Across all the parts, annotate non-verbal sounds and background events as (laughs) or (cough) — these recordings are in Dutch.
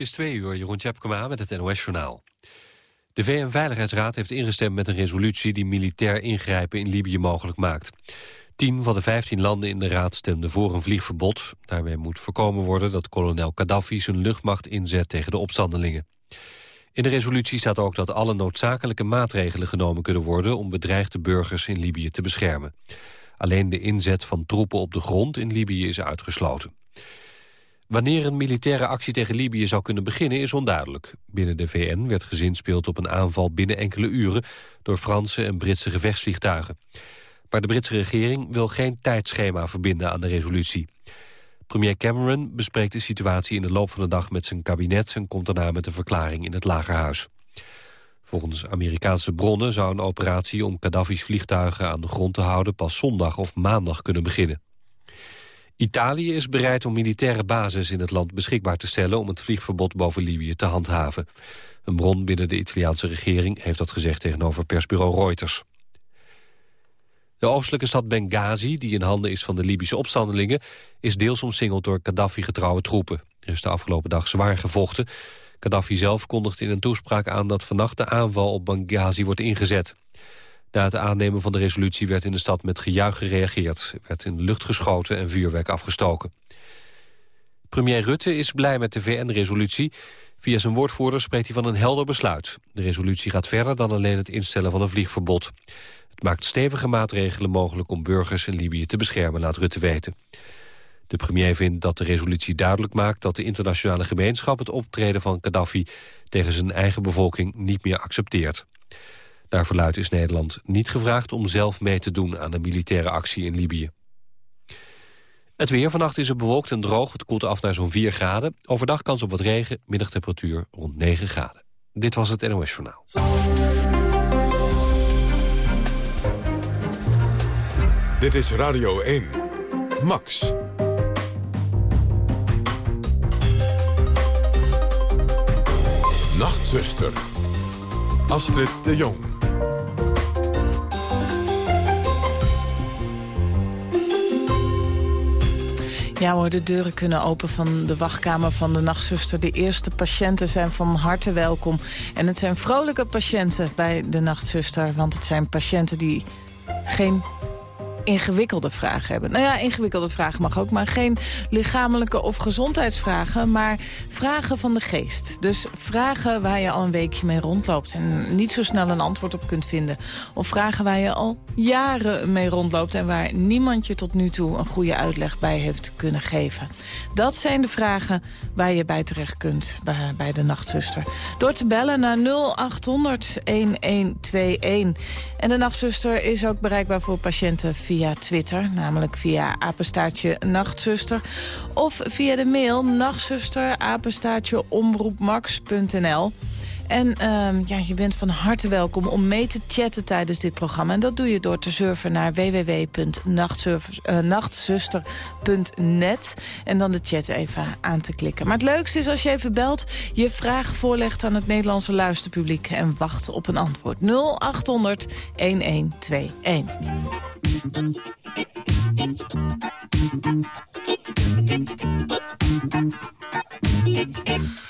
Het is twee uur, Jeroen Tjepkema met het NOS-journaal. De VN-veiligheidsraad heeft ingestemd met een resolutie... die militair ingrijpen in Libië mogelijk maakt. Tien van de vijftien landen in de raad stemden voor een vliegverbod. Daarmee moet voorkomen worden dat kolonel Gaddafi zijn luchtmacht inzet tegen de opstandelingen. In de resolutie staat ook dat alle noodzakelijke maatregelen genomen kunnen worden... om bedreigde burgers in Libië te beschermen. Alleen de inzet van troepen op de grond in Libië is uitgesloten. Wanneer een militaire actie tegen Libië zou kunnen beginnen is onduidelijk. Binnen de VN werd gezinspeeld op een aanval binnen enkele uren... door Franse en Britse gevechtsvliegtuigen. Maar de Britse regering wil geen tijdschema verbinden aan de resolutie. Premier Cameron bespreekt de situatie in de loop van de dag met zijn kabinet... en komt daarna met een verklaring in het Lagerhuis. Volgens Amerikaanse bronnen zou een operatie om Gaddafi's vliegtuigen aan de grond te houden... pas zondag of maandag kunnen beginnen. Italië is bereid om militaire bases in het land beschikbaar te stellen... om het vliegverbod boven Libië te handhaven. Een bron binnen de Italiaanse regering heeft dat gezegd tegenover persbureau Reuters. De oostelijke stad Benghazi, die in handen is van de Libische opstandelingen... is deels omsingeld door Gaddafi-getrouwe troepen. Er is de afgelopen dag zwaar gevochten. Gaddafi zelf kondigt in een toespraak aan dat vannacht de aanval op Benghazi wordt ingezet. Na het aannemen van de resolutie werd in de stad met gejuich gereageerd. Er werd in de lucht geschoten en vuurwerk afgestoken. Premier Rutte is blij met de VN-resolutie. Via zijn woordvoerder spreekt hij van een helder besluit. De resolutie gaat verder dan alleen het instellen van een vliegverbod. Het maakt stevige maatregelen mogelijk om burgers in Libië te beschermen, laat Rutte weten. De premier vindt dat de resolutie duidelijk maakt dat de internationale gemeenschap het optreden van Gaddafi tegen zijn eigen bevolking niet meer accepteert. Naar verluid is Nederland niet gevraagd om zelf mee te doen aan de militaire actie in Libië. Het weer vannacht is er bewolkt en droog. Het koelt af naar zo'n 4 graden. Overdag kans op wat regen, middagtemperatuur rond 9 graden. Dit was het NOS Journaal. Dit is Radio 1. Max. Nachtzuster. Astrid de Jong. Ja hoor, de deuren kunnen open van de wachtkamer van de nachtzuster. De eerste patiënten zijn van harte welkom. En het zijn vrolijke patiënten bij de nachtzuster. Want het zijn patiënten die geen ingewikkelde vragen hebben. Nou ja, ingewikkelde vragen mag ook, maar geen lichamelijke of gezondheidsvragen, maar vragen van de geest. Dus vragen waar je al een weekje mee rondloopt en niet zo snel een antwoord op kunt vinden. Of vragen waar je al jaren mee rondloopt en waar niemand je tot nu toe een goede uitleg bij heeft kunnen geven. Dat zijn de vragen waar je bij terecht kunt bij, de nachtzuster. Door te bellen naar 0800 1121. En de nachtzuster is ook bereikbaar voor patiënten via Twitter, namelijk via apenstaartje nachtzuster. Of via de mail nachtzuster omroepmax.nl. En uh, ja, je bent van harte welkom om mee te chatten tijdens dit programma. En dat doe je door te surfen naar www.nachtzuster.net. En dan de chat even aan te klikken. Maar het leukste is als je even belt, je vraag voorlegt aan het Nederlandse luisterpubliek... en wacht op een antwoord. 0800 1121.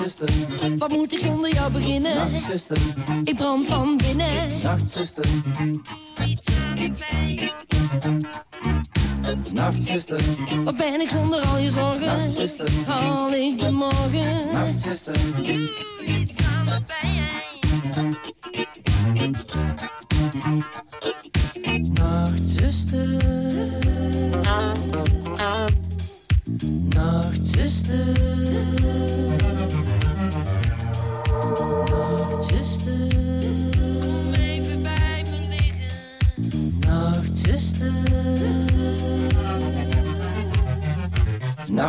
Nachtzuster, wat moet ik zonder jou beginnen? Nachtzuster, ik brand van binnen. Nachtzuster, iets aan de pijn. Nachtzuster, wat ben ik zonder al je zorgen? Nachtzuster, haal ik de morgen? Nachtzuster, iets aan de pijn.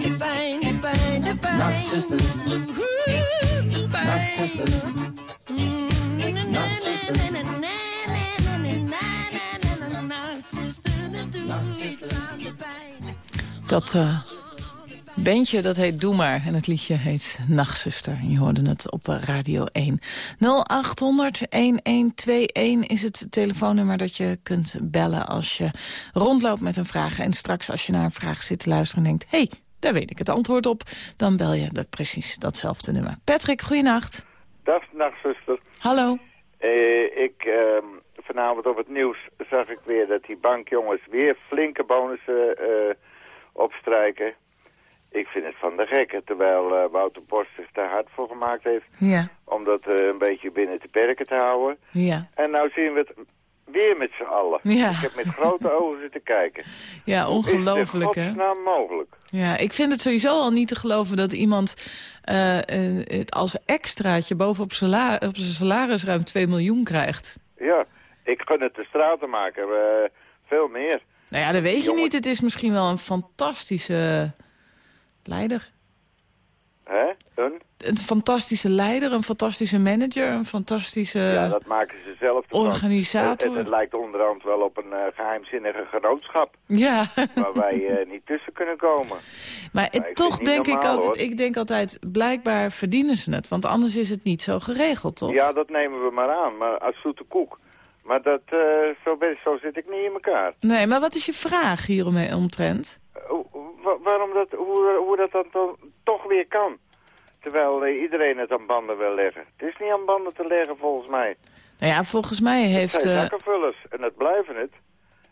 de pijn, de pijn. Nachtzuster, nachtzuster, Dat uh, bandje dat heet Doe Maar en het liedje heet Nachtzuster. Je hoorde het op Radio 1. 0800-1121 is het telefoonnummer dat je kunt bellen als je rondloopt met een vraag. En straks als je naar een vraag zit te luisteren en denkt... hey, daar weet ik het antwoord op, dan bel je dat precies datzelfde nummer. Patrick, goeienacht. Dag, nachtzuster. Hallo. Uh, ik... Uh vanavond op het nieuws zag ik weer dat die bankjongens weer flinke bonussen uh, opstrijken. Ik vind het van de gekke, terwijl uh, Wouter Bos zich daar hard voor gemaakt heeft. Ja. Om dat uh, een beetje binnen te perken te houden. Ja. En nou zien we het weer met z'n allen. Ja. Ik heb met grote (laughs) ogen zitten kijken. Ja, ongelooflijk hè? Mogelijk? Ja, ik vind het sowieso al niet te geloven dat iemand uh, het als extraatje bovenop op zijn salaris ruim 2 miljoen krijgt. Ja, ik gun het de stratenmaker uh, veel meer. Nou ja, dat weet je niet. Het is misschien wel een fantastische leider. Hè? Een? Een fantastische leider, een fantastische manager, een fantastische Ja, dat maken ze zelf. organisator. En het, lijkt onderhand wel op een uh, geheimzinnige genootschap. Ja. Waar wij uh, (laughs) niet tussen kunnen komen. Maar, maar toch denk normaal, ik altijd, hoor. ik denk altijd, blijkbaar verdienen ze het. Want anders is het niet zo geregeld, toch? Ja, dat nemen we maar aan. Maar als zoete koek. Maar dat, uh, zo, zo zit ik niet in elkaar. Nee, maar wat is je vraag hieromheen omtrent? Waarom dat, hoe, hoe dat dan to toch weer kan. Terwijl uh, iedereen het aan banden wil leggen. Het is niet aan banden te leggen volgens mij. Nou ja, volgens mij heeft... Het zijn zakkenvullers en dat blijven het.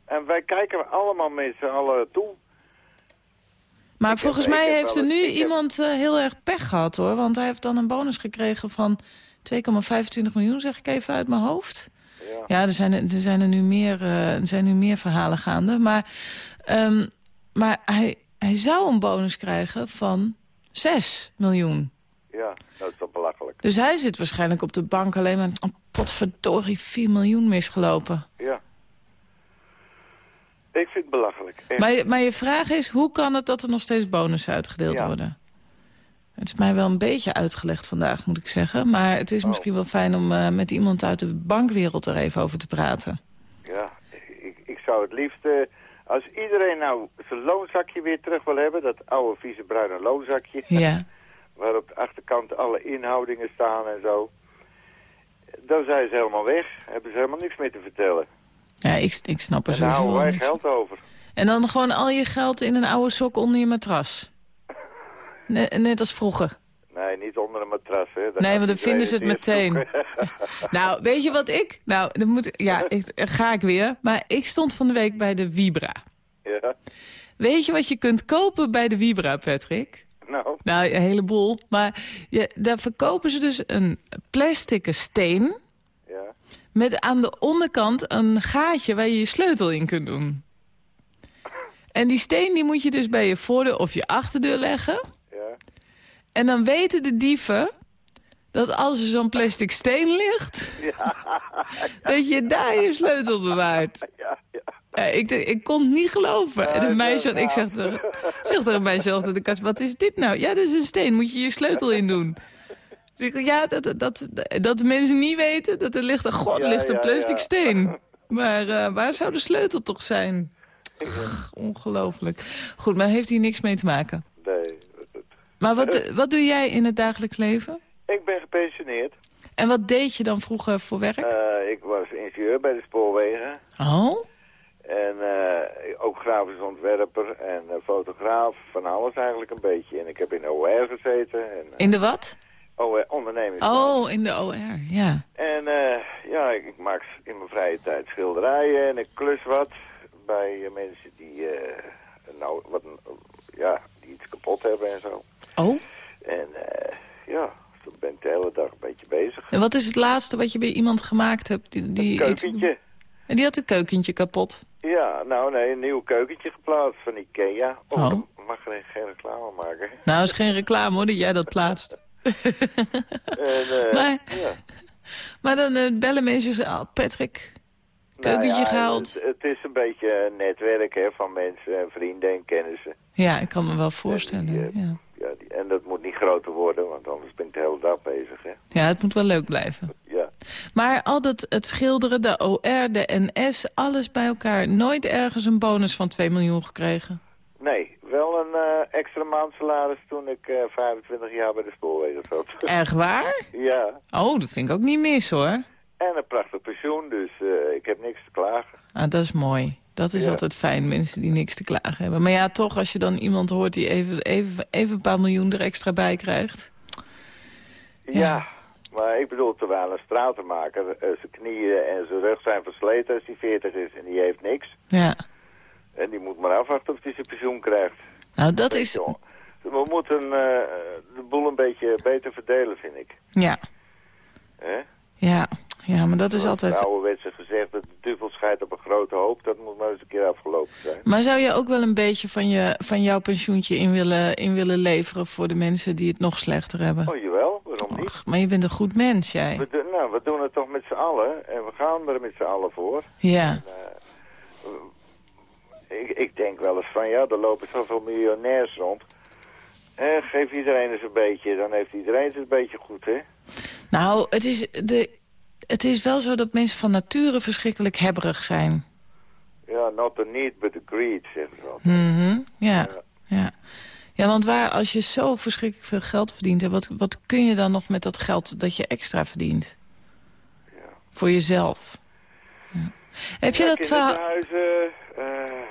En wij kijken allemaal met z'n allen toe. Maar ik volgens heb, mij heeft er nu iemand uh, heel erg pech gehad hoor. Want hij heeft dan een bonus gekregen van 2,25 miljoen, zeg ik even uit mijn hoofd. Ja, ja er, zijn, er, zijn er, nu meer, uh, er zijn nu meer verhalen gaande. Maar, um, maar hij, hij zou een bonus krijgen van 6 miljoen. Ja, dat is toch belachelijk. Dus hij zit waarschijnlijk op de bank alleen maar... Oh, potverdorie, 4 miljoen misgelopen. Ja. Ik vind het belachelijk. Maar, maar je vraag is, hoe kan het dat er nog steeds bonussen uitgedeeld ja. worden? Het is mij wel een beetje uitgelegd vandaag, moet ik zeggen. Maar het is oh. misschien wel fijn om uh, met iemand uit de bankwereld er even over te praten. Ja, ik, ik zou het liefst... Uh, als iedereen nou zijn loonzakje weer terug wil hebben... dat oude vieze bruine loonzakje... Ja. (laughs) waar op de achterkant alle inhoudingen staan en zo... dan zijn ze helemaal weg. Hebben ze helemaal niks meer te vertellen. Ja, ik, ik snap er en sowieso houden wij niks. geld over. En dan gewoon al je geld in een oude sok onder je matras. (laughs) Net, net als vroeger. Nee, niet onder een matras, hè. Dan Nee, want dan vinden ze het meteen. Nou, weet je wat ik... Nou, dan moet, ja, ik, ga ik weer. Maar ik stond van de week bij de Vibra. ja, Weet je wat je kunt kopen bij de Vibra, Patrick? nou, Nou, een heleboel. Maar je, daar verkopen ze dus een plastic steen... ja. met aan de onderkant een gaatje waar je je sleutel in kunt doen. En die steen die moet je dus bij je voordeur of je achterdeur leggen. Ja, En dan weten de dieven dat als er zo'n plastic steen ligt... dat je daar je sleutel bewaart. ja, ja. Ja, ik, ik kon het niet geloven. En een meisje, ik zeg tegen, zeg tegen een meisje achter de kast, wat is dit nou? Ja, dat is een steen, moet je je sleutel in doen. Ik, ja, dat, dat, dat de mensen niet weten dat er ligt, een god, er Ja, ligt een ja, plastic ja. steen. Maar eh, waar zou de sleutel toch zijn? Ach, Ongelooflijk. Goed, maar heeft hier niks mee te maken. Nee. Maar wat, wat doe jij in het dagelijks leven? Ik ben gepensioneerd. En wat deed je dan vroeger voor werk? Eh, ik was ingenieur bij de spoorwegen. oh, En eh, ook grafisch ontwerper en eh, fotograaf. Van alles eigenlijk een beetje. En ik heb in OR gezeten. En, in de wat? OR, onderneming. Oh, in de OR, ja. En ja, ik, ik maak in mijn vrije tijd schilderijen en ik klus wat bij mensen die, nou, wat, ja, die iets kapot hebben en zo. Oh, En eh, ja, zo ben ik de hele dag een beetje bezig. en wat is het laatste wat je bij iemand gemaakt hebt? Die, die Een iets- keukentje. En die had een keukentje kapot. Ja, nou nee, een nieuw keukentje geplaatst van Ikea. Oh. mag geen, geen reclame maken. Nou, is geen reclame hoor, dat jij dat plaatst. (laughs) En, eh, (laughs) Maar- ja. Maar dan eh, bellen mensen zo, oh, Patrick, keukentje Nou ja, gehaald. Het, het is een beetje een netwerk hè, van mensen en vrienden en kennissen. Ja, ik kan me wel voorstellen. die, Ja, Ja, die, en dat moet niet groter worden, want anders ben ik de hele dag bezig. Hè. ja het moet wel leuk blijven. Ja. Maar al dat, het schilderen, de OR, de NS, alles bij elkaar. Nooit ergens een bonus van 2 miljoen gekregen. Nee, wel een eh, extra maand salaris toen ik eh 25 jaar bij de spoorwegen zat. (laughs) Erg waar? ja, Oh, dat vind ik ook niet mis hoor. en een prachtig pensioen, dus eh, ik heb niks te klagen. Ah, dat is mooi. Dat is Ja. altijd fijn, mensen die niks te klagen hebben. Maar ja, toch, als je dan iemand hoort die even, even, even een paar miljoen er extra bij krijgt. Ja, Ja. maar ik bedoel, terwijl een stratenmaker, eh, zijn knieën en zijn rug zijn versleten als hij 40 is en die heeft niks. Ja. En die moet maar afwachten of hij zijn pensioen krijgt. Nou, dat is... We moeten eh, de boel een beetje beter verdelen, vind ik. Ja, ja, ja, maar dat is altijd... Het ouderwetse gezegd duivel scheidt op een grote hoop, dat moet maar eens een keer afgelopen zijn. Maar zou je ook wel een beetje van, je, van jouw pensioentje in willen, in willen leveren... voor de mensen die het nog slechter hebben? Oh, jawel, waarom niet? Och, maar je bent een goed mens, jij. We, doen- nou, we doen het toch met z'n allen en we gaan er met z'n allen voor. Ja, Ik, ik denk wel eens van, ja, er lopen zoveel miljonairs rond. Eh, geef iedereen eens een beetje, dan heeft iedereen het een beetje goed, hè? nou, het is, de, het is wel zo dat mensen van nature verschrikkelijk hebberig zijn. Ja, not the need, but the greed, zeggen ze wel. Mhm, ja, Ja. ja. Ja, want waar, als je zo verschrikkelijk veel geld verdient... wat, wat kun je dan nog met dat geld dat je extra verdient? Ja. Voor jezelf. Ja. Heb je dat verhaal... kinderhuizen, eh,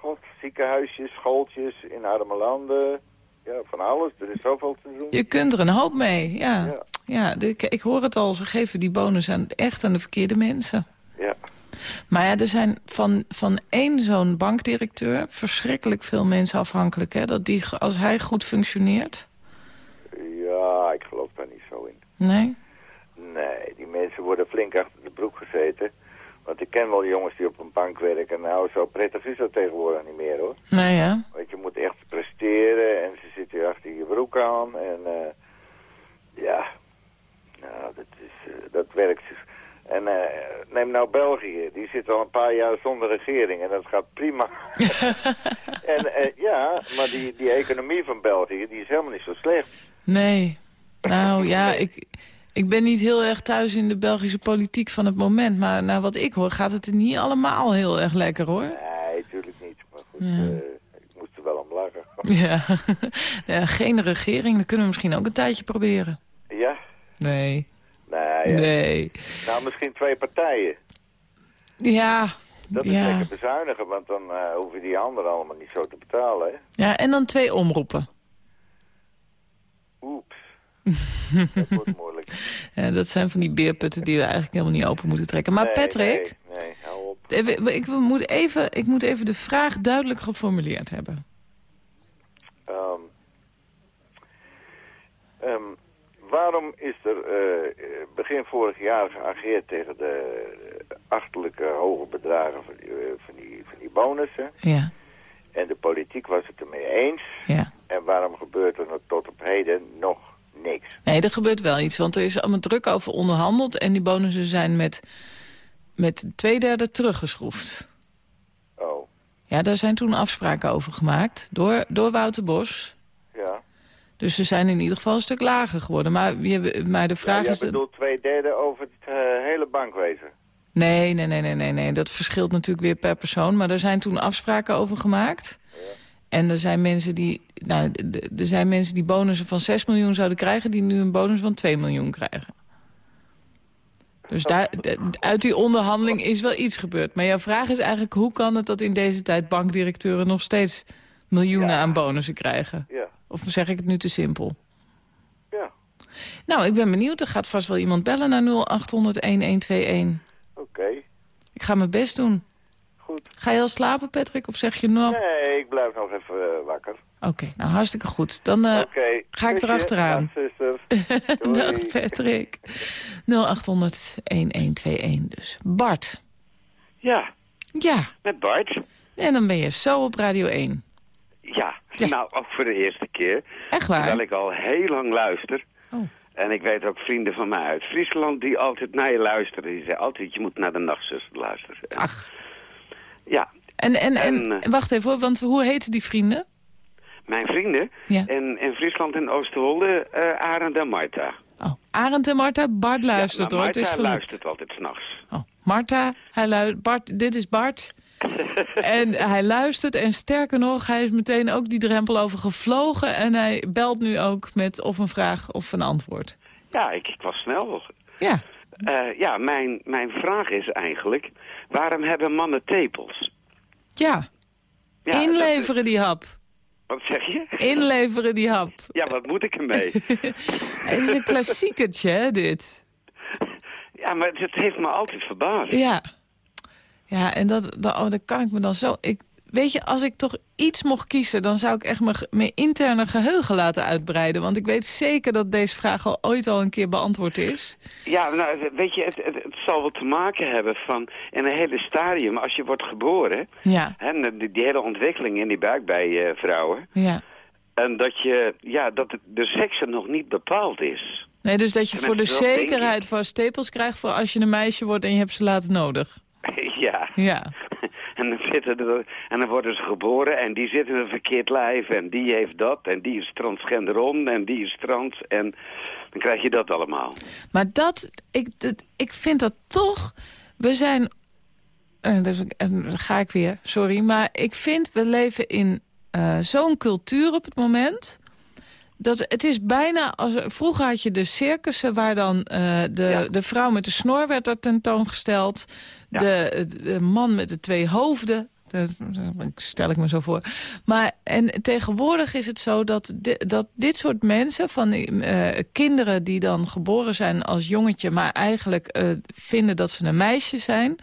god, ziekenhuisjes, schooltjes in arme landen. Ja, van alles. Er is zoveel te doen. Je kunt er een hoop mee, ja. Ja. ja. de- ik, ik hoor het al, ze geven die bonus aan, echt aan de verkeerde mensen. Ja. Maar ja, er zijn van, van één zo'n bankdirecteur... verschrikkelijk veel mensen afhankelijk. Hè? Dat die, als hij goed functioneert... ja, ik geloof daar niet zo in. Nee? Nee, die mensen worden flink achter de broek gezeten. Want ik ken wel jongens die op een bank werken. Nou, zo prettig is dat tegenwoordig niet meer, hoor. Nee, ja. Want je moet echt presteren en ze zitten achter je broek aan. En eh, ja, nou, dat, is, eh, dat werkt. En eh, neem nou België, die zit al een paar jaar zonder regering en dat gaat prima. (laughs) en ja, maar die, die economie van België, die is helemaal niet zo slecht. Nee. Nou ja, ik, ik ben niet heel erg thuis in de Belgische politiek van het moment. Maar naar wat ik hoor gaat het er niet allemaal heel erg lekker hoor. Nee, natuurlijk niet. Maar goed, Ja. eh, ik moest er wel om lachen. (laughs) Ja. (laughs) ja, geen regering, dat kunnen we misschien ook een tijdje proberen. Ja? Nee. Nee, ja. Nee. Nou, misschien twee partijen. Ja. Dat is ja. lekker bezuinigen, want dan uh, hoeven die anderen allemaal niet zo te betalen, hè? ja, en dan twee omroepen. Oeps. (laughs) dat wordt moeilijk. Ja, dat zijn van die beerputten die we eigenlijk helemaal niet open moeten trekken. Maar Nee, Patrick, Nee, nee, hou op. even- ik, moet even, ik moet even de vraag duidelijk geformuleerd hebben. Ehm, ehm, waarom is er eh, begin vorig jaar geageerd tegen de achterlijke hoge bedragen van die, eh, van die, van die bonussen? Ja, En de politiek was het ermee eens. ja. En waarom gebeurt er tot op heden nog niks? Nee, er gebeurt wel iets, want er is allemaal druk over onderhandeld... en die bonussen zijn met, met twee derde teruggeschroefd. Oh, Ja, daar zijn toen afspraken over gemaakt door, door Wouter Bos. ja. Dus ze zijn in ieder geval een stuk lager geworden. Maar, je, maar de Ja, vraag jij is... dat- bedoelt twee derde over het eh, hele bankwezen. Nee, nee, nee, nee, nee, nee. Dat verschilt natuurlijk weer per persoon. Maar er zijn toen afspraken over gemaakt. En er zijn mensen die, nou, er zijn mensen die bonussen van 6 miljoen zouden krijgen... die nu een bonus van 2 miljoen krijgen. Dus daar, uit die onderhandeling is wel iets gebeurd. Maar jouw vraag is eigenlijk... hoe kan het dat in deze tijd bankdirecteuren nog steeds miljoenen Ja. aan bonussen krijgen? Ja, Of zeg ik het nu te simpel? ja. Nou, ik ben benieuwd. Er gaat vast wel iemand bellen naar 0800-1121. Oké, Ik ga mijn best doen. Goed. Ga je al slapen, Patrick? Of zeg je nog? Nee, ik blijf nog even eh, wakker. Oké, nou hartstikke goed. Dan Oké. ga ik erachteraan. (laughs) Dag, dag Patrick. 0800-1121 dus. Bart. Ja, Ja, met Bart. en dan ben je zo op Radio 1. Ja, Ja. nou ook voor de eerste keer. Echt waar? Terwijl ik al heel lang luister. Oh. En ik weet ook vrienden van mij uit Friesland die altijd naar je luisteren. Die zeggen altijd, je moet naar de nachtzuster luisteren. En- Ach. Ja, En, en, en, En, eh, wacht even hoor, want hoe heten die vrienden? mijn vrienden Ja. in, in Friesland en Oosterwolde, eh Arend en Marta. Oh, Arend en Marta. Bart luistert ja, hoor, het is gelukt. luistert altijd s'nachts. Oh, Marta, hij lu Bart, dit is Bart. (laughs) en hij luistert en sterker nog, hij is meteen ook die drempel over gevlogen... en hij belt nu ook met of een vraag of een antwoord. Ja, ik, ik was snel. Ja, Eh, ja, mijn, mijn vraag is eigenlijk, waarom hebben mannen tepels? ja. Inleveren die hap. wat zeg je? Inleveren die hap. Ja, wat moet ik ermee? (laughs) Het is een klassiekertje, hè, dit. ja, maar het heeft me altijd verbaasd. Ja. Ja, en dat, dat, oh, dat kan ik me dan zo... Ik, weet je, als ik toch iets mocht kiezen... dan zou ik echt mijn, interne geheugen laten uitbreiden. Want ik weet zeker dat deze vraag al ooit al een keer beantwoord is. Ja, nou, weet je, het, het, het zal wel te maken hebben van in een hele stadium, als je wordt geboren, Ja, hè, die, die hele ontwikkeling in die buik bij eh, vrouwen, ja. en dat je, ja, dat de seks er nog niet bepaald is. Nee, dus dat je voor de zekerheid van stapels krijgt... voor als je een meisje wordt en je hebt ze later nodig. (laughs) ja. Ja, En dan, zitten er, en dan worden ze geboren en die zitten in een verkeerd lijf en die heeft dat en die is transgenderon en die is trans en dan krijg je dat allemaal. maar dat... Ik, dat, ik vind dat toch... We zijn... eh, dus, en dan ga ik weer, sorry. Maar ik vind, we leven in eh, zo'n cultuur op het moment... Dat het is bijna als vroeger had je de circussen waar dan eh, de, Ja. de vrouw met de snor werd er tentoongesteld, De, man met de twee hoofden. Dat stel ik me zo voor. Maar en tegenwoordig is het zo dat, dat dit soort mensen, van eh, kinderen die dan geboren zijn als jongetje, maar eigenlijk eh, vinden dat ze een meisje zijn,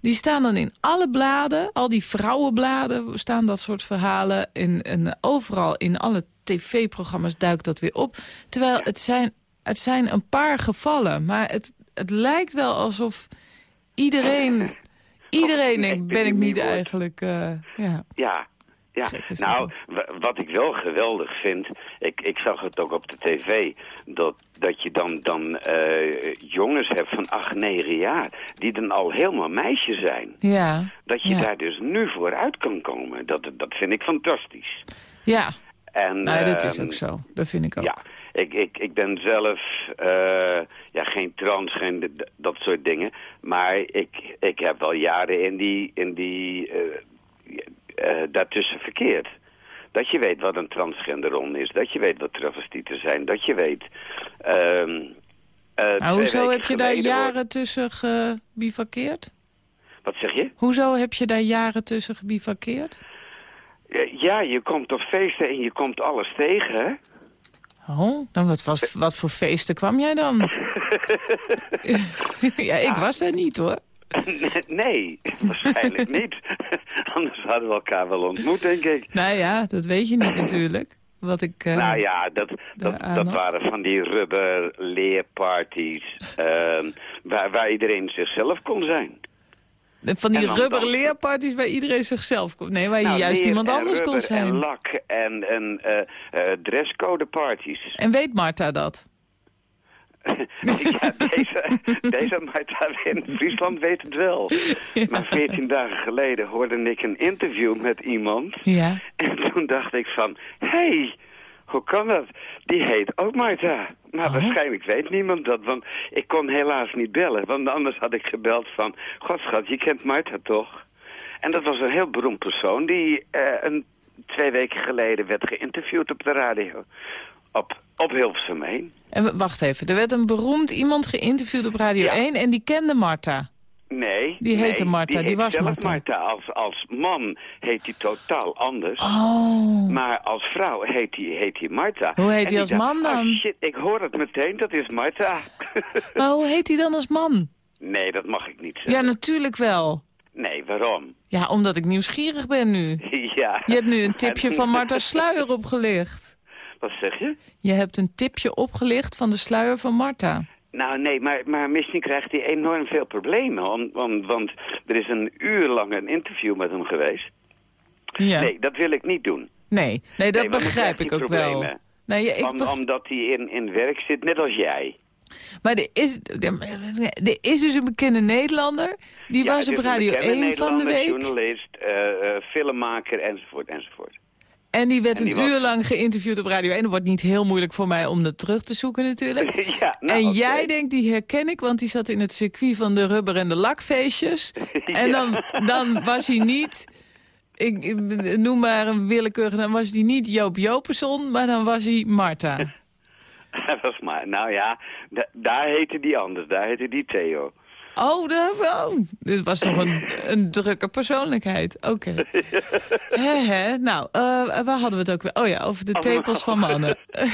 die staan dan in alle bladen, al die vrouwenbladen staan dat soort verhalen. In, en overal in alle tv-programma's duikt dat weer op. Terwijl het zijn, het zijn een paar gevallen, maar het, het lijkt wel alsof iedereen... Iedereen denkt, ben ik niet eigenlijk... eh, ja. Ja, ja. Nou, wa- wat ik wel geweldig vind, ik, ik zag het ook op de tv, dat, dat je dan, dan eh, jongens hebt van acht, negen jaar, die dan al helemaal meisje zijn. Ja, Dat je Ja. daar dus nu voor uit kan komen, dat, dat vind ik fantastisch. ja. En, Nou, dat is ehm, ook zo. Dat vind ik ook. Ja, ik, ik, ik ben zelf uh, ja, geen trans, geen dat soort dingen. Maar ik, ik heb wel jaren in die, in die uh, daartussen verkeerd. Dat je weet wat een transgenderon is. Dat je weet wat travestieten zijn. Dat je weet... Nou, hoezo heb je daar jaren wordt... tussen gebivakkeerd? Wat zeg je? Hoezo heb je daar jaren tussen gebivakkeerd? Ja, je komt op feesten en je komt alles tegen, hè? Oh, dan wat, was, wat voor feesten kwam jij dan? (laughs) ja, ik was daar niet hoor. nee, waarschijnlijk (laughs) niet. Anders hadden we elkaar wel ontmoet, denk ik. Nou ja, dat weet je niet natuurlijk. Wat ik, uh, nou ja, dat, dat, dat waren van die rubber leerparties... Uh, waar, waar iedereen zichzelf kon zijn. Van die rubber leerparties waar iedereen zichzelf kon... Nee, waar je nou, juist iemand anders kon zijn. en lak en, en uh, uh, dresscode parties. En weet Marta dat? (laughs) ja, deze, deze Marta in Friesland weet het wel. Ja. Maar veertien dagen geleden hoorde ik een interview met iemand. Ja. En toen dacht ik van, hé, hey, hoe kan dat? Die heet ook Marta. Maar oh. waarschijnlijk weet niemand dat, want ik kon helaas niet bellen. Want anders had ik gebeld van, godschat, je kent Marta toch? En dat was een heel beroemd persoon die uh, een, twee weken geleden werd geïnterviewd op de radio. Op, op Hilversum 1. En wacht even, er werd een beroemd iemand geïnterviewd op Radio ja. 1 en die kende Marta. Nee. Die heette nee, Marta, die, die was Marta. Marta. Als, als man heet hij totaal anders. Oh. Maar als vrouw heet hij heet hij Marta. Hoe heet hij als man dan? Oh shit, ik hoor het meteen, dat is Marta. (laughs) maar hoe heet hij dan als man? Nee, dat mag ik niet zeggen. Ja, natuurlijk wel. Nee, waarom? Ja, omdat ik nieuwsgierig ben nu. (laughs) ja. Je hebt nu een (laughs) tipje van Marta Sluier opgelicht. Wat zeg je? Je hebt een tipje opgelicht van de sluier van Marta. Nou nee, maar, maar misschien krijgt hij enorm veel problemen. Want, want, want er is een uur lang een interview met hem geweest. Ja. Nee, dat wil ik niet doen. Nee, nee dat Nee, begrijp ik ook wel. Nee, ja, ik Om- Omdat hij in, in werk zit, net als jij. Maar er is, er is dus een bekende Nederlander. Die Ja, was op Radio bekende 1 van de week. journalist, eh, eh, filmmaker, enzovoort, enzovoort. En die werd En die een was- uur lang geïnterviewd op Radio 1. Dat wordt niet heel moeilijk voor mij om dat terug te zoeken natuurlijk. (laughs) ja, nou, en jij denkt, die herken ik, want die zat in het circuit van de rubber- en de lakfeestjes. (laughs) En dan, dan was hij niet, ik, ik noem maar een willekeurige, dan was hij niet Joop Jopenson, maar dan was hij Marta. (laughs) Dat was maar, nou ja, da- daar heette die anders, daar heette die Theo. Oh, oh, dit was toch een, een drukke persoonlijkheid. Oké. (laughs) Hè, hè. Nou, eh, waar hadden we het ook weer? Oh ja, over de tepels van mannen. (laughs)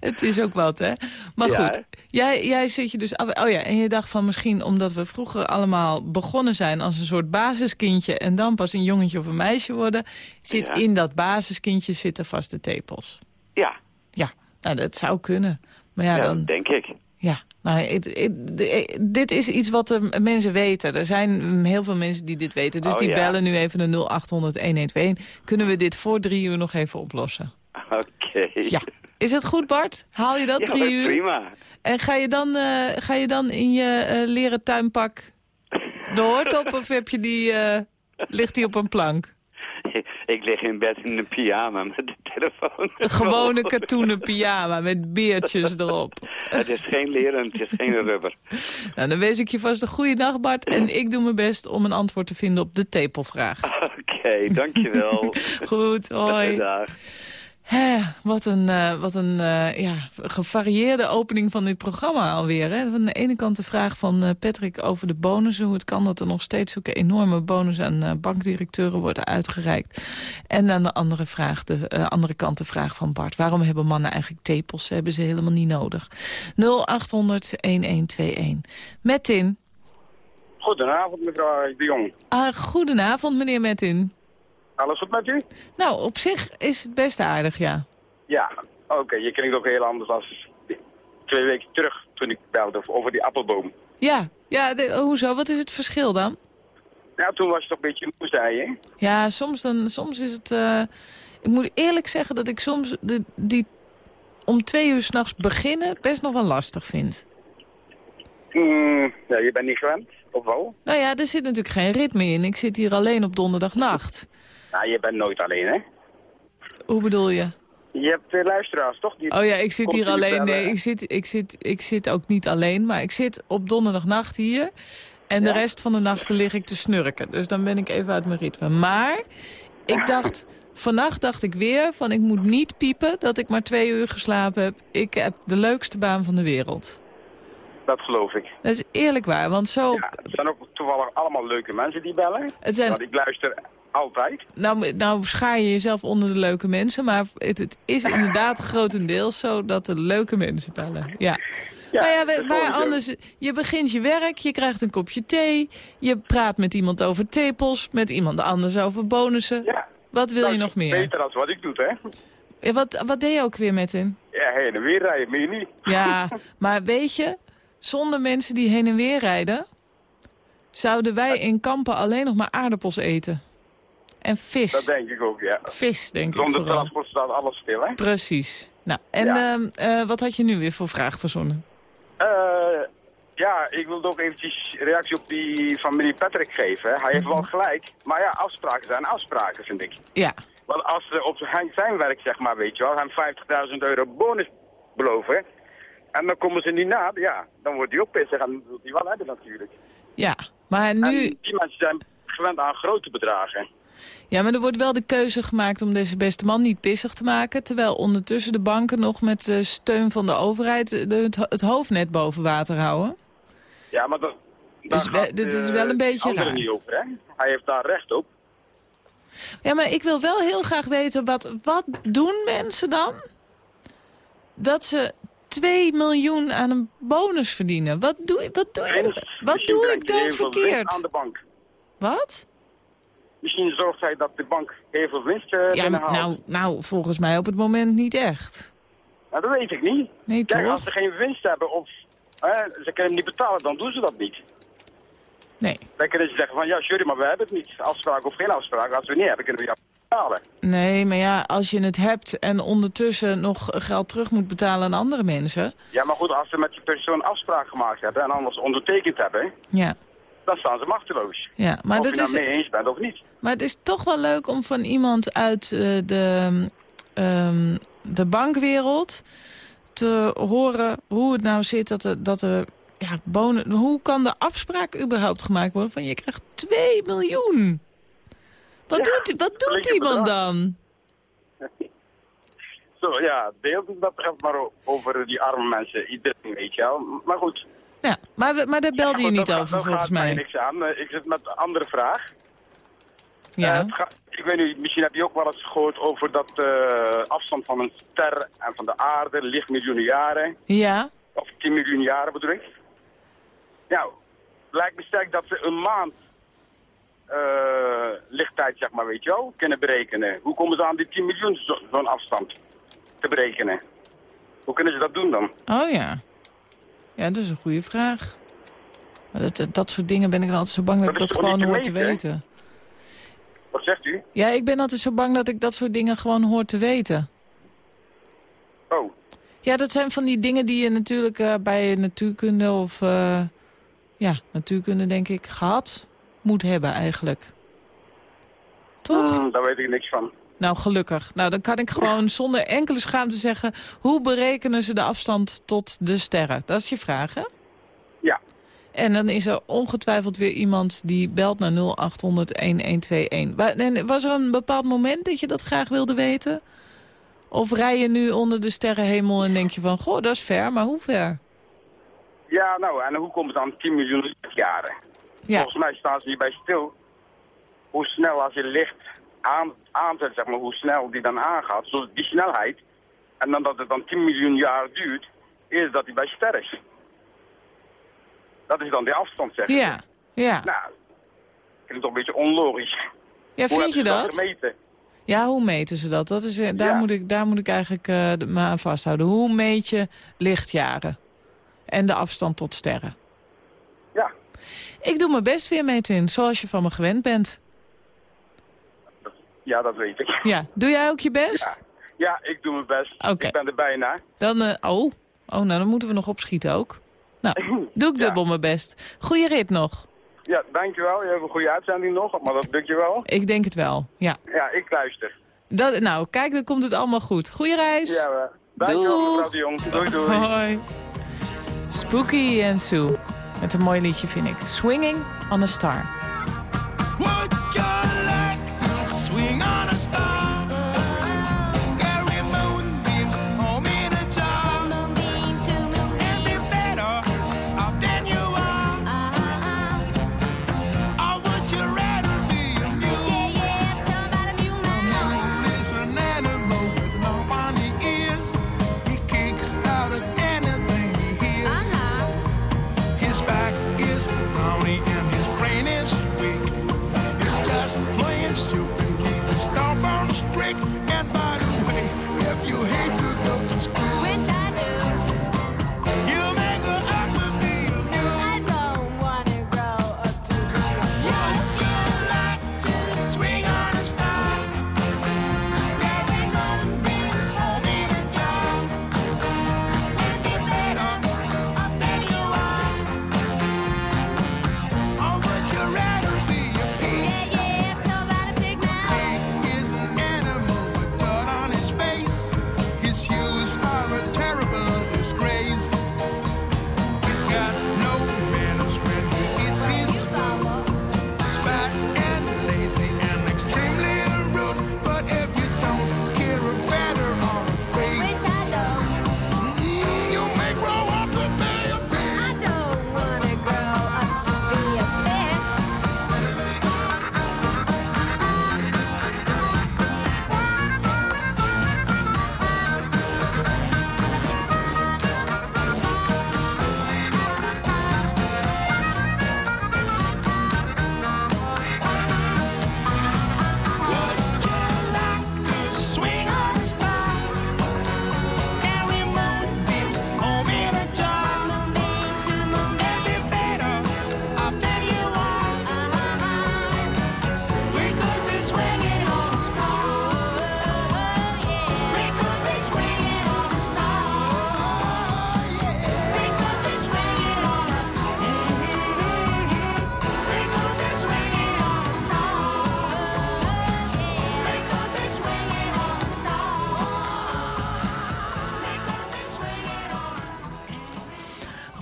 het is ook wat, hè? Maar Ja, goed, jij, jij zit je dus... Oh ja, en je dacht van misschien omdat we vroeger allemaal begonnen zijn... als een soort basiskindje en dan pas een jongetje of een meisje worden... zit Ja. in dat basiskindje zitten vast de tepels. Ja, Ja, nou, dat zou kunnen. Maar ja, ja, dan... denk ik. Ja, nou, de- dit is iets wat de mensen weten. Er zijn heel veel mensen die dit weten. Dus Oh, die ja. bellen nu even de 0800-1121. Kunnen we dit voor drie uur nog even oplossen? (laughs) Oké. Ja. Is het goed, Bart? Haal je dat Ja, drie uur? prima. En ga je dan, eh, ga je dan in je eh, leren tuinpak de hoort op? Of heb je die, eh, ligt die op een plank? Ik lig in bed in een pyjama met de telefoon. Een gewone katoenen pyjama met beertjes erop. Het is geen leren, het is geen rubber. Nou, dan wens ik je vast een goede dag, Bart. En ik doe mijn best om een antwoord te vinden op de tepelvraag. Oké, dankjewel. (laughs) Goed, hoi. Dag. Hè, wat een, eh, wat een eh, ja, gevarieerde opening van dit programma alweer. Hè? Van de ene kant de vraag van eh, Patrick over de bonussen. Hoe het kan dat er nog steeds zulke enorme bonussen aan bankdirecteuren worden uitgereikt. En aan de andere, vraag, de andere kant de vraag van Bart. Waarom hebben mannen eigenlijk tepels? Ze hebben ze helemaal niet nodig. 0800-1121. Metin. Goedenavond, mevrouw de Jong. Ah, goedenavond, meneer Metin. Alles goed met u? Nou, op zich is het best aardig, ja. Ja, oké. Je klinkt ook heel anders als twee weken terug toen ik belde over die appelboom. Ja, ja de- hoezo? Wat is het verschil dan? Nou, toen was je toch een beetje moe, zei je? Ja, soms, dan, soms is het... eh, ik moet eerlijk zeggen dat ik soms de, die om twee uur s'nachts beginnen best nog wel lastig vind. Mm, ja, je bent niet gewend, of wel? Nou ja, er zit natuurlijk geen ritme in. Ik zit hier alleen op donderdagnacht. Nou, je bent nooit alleen, hè? Hoe bedoel je? Je hebt uh, luisteraars, toch? Die Oh ja, ik zit hier alleen. Nee, ik zit, ik, zit, ik zit ook niet alleen, maar ik zit op donderdagnacht hier. En de rest van de nacht lig ik te snurken. Dus dan ben ik even uit mijn ritme. Maar ik dacht, vannacht dacht ik weer van ik moet niet piepen dat ik maar twee uur geslapen heb. Ik heb de leukste baan van de wereld. Dat geloof ik. Dat is eerlijk waar, want zo... Ja, het zijn ook toevallig allemaal leuke mensen die bellen. Het zijn Want ik luister Altijd. Nou, nou schaar je jezelf onder de leuke mensen, maar het, het is inderdaad grotendeels zo dat de leuke mensen bellen. Ja. Ja, maar ja, we- waar anders, je begint je werk, je krijgt een kopje thee, je praat met iemand over tepels, met iemand anders over bonussen. Ja. Wat wil Dat je nog meer? Beter dan wat ik doe, hè? Ja, Wat, wat deed je ook weer met in? Ja, heen en weer rijden, meer niet. Ja, (laughs) maar weet je, zonder mensen die heen en weer rijden... zouden wij in kampen alleen nog maar aardappels eten. En vis. Dat denk ik ook, ja. Vis, denk ik Zonder transport staat alles stil, hè? Precies. Nou, en Ja. ehm, eh, wat had je nu weer voor vraag verzonnen? Eh, ja, ik wilde ook eventjes reactie op die van meneer Patrick geven. Hij heeft wel gelijk. Maar ja, afspraken zijn afspraken, vind ik. Ja, Want als ze op zijn zijn werk, zeg maar, weet je wel, hem 50.000 euro bonus beloven... en dan komen ze niet na, ja, dan wordt hij ook pissig en wil hij wel hebben natuurlijk. ja. Maar En nu... die mensen zijn gewend aan grote bedragen. Ja, maar er wordt wel de keuze gemaakt om deze beste man niet pissig te maken... terwijl ondertussen de banken nog met eh, steun van de overheid eh, de- het, hoofd net boven water houden. Ja, maar dat... Dus gaat, dit is eh, wel een beetje raar. niet over, hè? Hij heeft daar recht op. Ja, maar ik wil wel heel graag weten, wat, wat doen mensen dan? Dat ze 2 miljoen aan een bonus verdienen. Wat doe, wat doe, je, wat doe ik dan verkeerd? aan de bank. Wat? Misschien zorgt hij dat de bank heel veel winst eh Ja, nou, nou, volgens mij op het moment niet echt. Nou, dat weet ik niet. Nee, Kijk, als toch? ze geen winst hebben of ze kunnen hem niet betalen, dan doen ze dat niet. Nee. Dan kunnen ze zeggen van, ja, sorry, maar we hebben het niet. Afspraak of geen afspraak. Als we het niet hebben, kunnen we jou betalen. Nee, maar ja, als je het hebt en ondertussen nog geld terug moet betalen aan andere mensen... Ja, maar goed, als ze met die persoon afspraak gemaakt hebben en anders ondertekend hebben, Ja, dan staan ze machteloos. ja. maar of dat je is... nou mee eens bent of niet. Maar het is toch wel leuk om van iemand uit eh, de, ehm, de bankwereld te horen hoe het nou zit dat er, dat er ja, bonen, hoe kan de afspraak überhaupt gemaakt worden van je krijgt 2 miljoen? Wat Ja, doet, wat doet iemand bedrag. dan? (laughs) Zo, ja, deelt het dat betreft maar over die arme mensen. Iedereen weet je wel. Maar goed. Ja, maar, maar daar belde je Ja, niet dat- over dat volgens gaat mij niks aan. Eh, Ik zit met een andere vraag. Eh, Ja, ga- ik weet niet, misschien heb je ook wel eens gehoord over dat eh, afstand van een ster en van de aarde ligt miljoenen jaren. ja, Of 10 miljoen jaren bedoel ik. Nou, lijkt me sterk dat ze een maand eh, lichttijd, zeg maar, weet je wel, kunnen berekenen. Hoe komen ze aan die 10 miljoen zo- zo'n afstand te berekenen? Hoe kunnen ze dat doen dan? oh ja. Ja, dat is een goede vraag. Dat, dat, dat soort dingen ben ik dan altijd zo bang dat, Dat ik dat gewoon hoor te weten. Wat zegt u? Ja, ik ben altijd zo bang dat ik dat soort dingen gewoon hoor te weten. Oh, Ja, dat zijn van die dingen die je natuurlijk eh, bij natuurkunde of... eh, ja, natuurkunde denk ik gehad moet hebben eigenlijk. Toch? hmm, daar weet ik niks van. Nou, gelukkig. Nou, dan kan ik gewoon zonder enkele schaamte zeggen... hoe berekenen ze de afstand tot de sterren? Dat is je vraag, hè? Ja. En dan is er ongetwijfeld weer iemand die belt naar 0800-1121. Wa- en Was er een bepaald moment dat je dat graag wilde weten? Of rij je nu onder de sterrenhemel en denk je van... goh, dat is ver, maar hoe ver? Ja, nou, en hoe komt het aan 10 miljoen jaren? Ja, Volgens mij staan ze hierbij stil. Hoe snel als je licht aan, aanzet, zeg maar, hoe snel die dan aangaat. Zoals die snelheid. En dan dat het dan 10 miljoen jaar duurt, is dat hij bij ster is. Dat is dan de afstand, zeg ja, ja. Nou, het toch een beetje onlogisch. Ja, Hoe vind je dat? gemeten? Ja, hoe meten ze dat? dat is, eh, daar, Ja. moet ik, daar moet ik eigenlijk eh, me aan vasthouden. Hoe meet je lichtjaren? En de afstand tot sterren? Ja, Ik doe mijn best weer mee, Tin, zoals je van me gewend bent. Ja, dat weet ik. Ja, doe jij ook je best? Ja, ik doe mijn best. Oké. Ik ben er bijna. Dan, eh, oh. oh, nou dan moeten we nog opschieten ook. Nou, (laughs) doe ik Ja. dubbel mijn best. Goeie rit nog. Ja, dankjewel. Je hebt een goede uitzending nog, maar dat lukt je wel. Ik denk het wel, ja. Ja, ik luister. Dat, nou, kijk, dan komt het allemaal goed. Goeie reis. Ja, eh, dankjewel mevrouw de Jong. Doei, doei. (laughs) Hoi. Spooky en Sue. Met een mooi liedje, vind ik. Swinging on a Star. Swing on a star?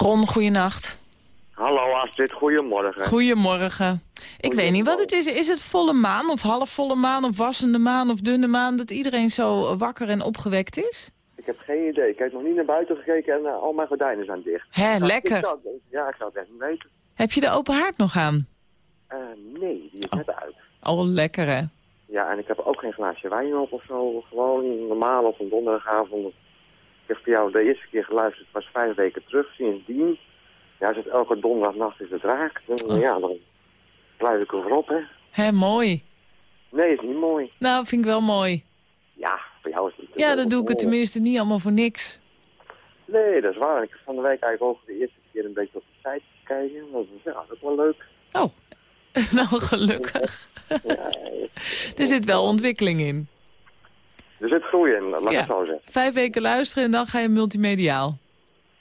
Ron, goeienacht. Hallo Astrid, goedemorgen. Goedemorgen. Ik weet niet wat het is. Is het volle maan of halfvolle maan of wassende maan of dunne maan... dat iedereen zo wakker en opgewekt is? Ik heb geen idee. Ik heb nog niet naar buiten gekeken en eh, al mijn gordijnen zijn dicht. Nou, lekker. ik zou het- ja, ik zou het echt niet weten. Heb je de open haard nog aan? Eh, nee, die is net uit. Oh, lekker hè. Ja, en ik heb ook geen glaasje wijn op of zo. Gewoon normaal op een donderdagavond. Ik heb voor jou de eerste keer geluisterd, het was vijf weken terug. Sindsdien, ja, zit elke donderdagnacht is het raak. Dan, Ja, dan sluit ik erop, hè. Hè, mooi. Nee, is niet mooi. Nou, vind ik wel mooi. Ja, voor jou is het... Ja, dan doe ik het tenminste niet allemaal voor niks. Nee, dat is waar. Ik heb van de week eigenlijk ook de eerste keer een beetje op de site kijken. Dat is ja, dat is wel leuk. Oh, (laughs) nou gelukkig. (laughs) er zit wel ontwikkeling in. Er zit groei in, laat ik Ja. het zo zeggen. Vijf weken luisteren en dan ga je multimediaal.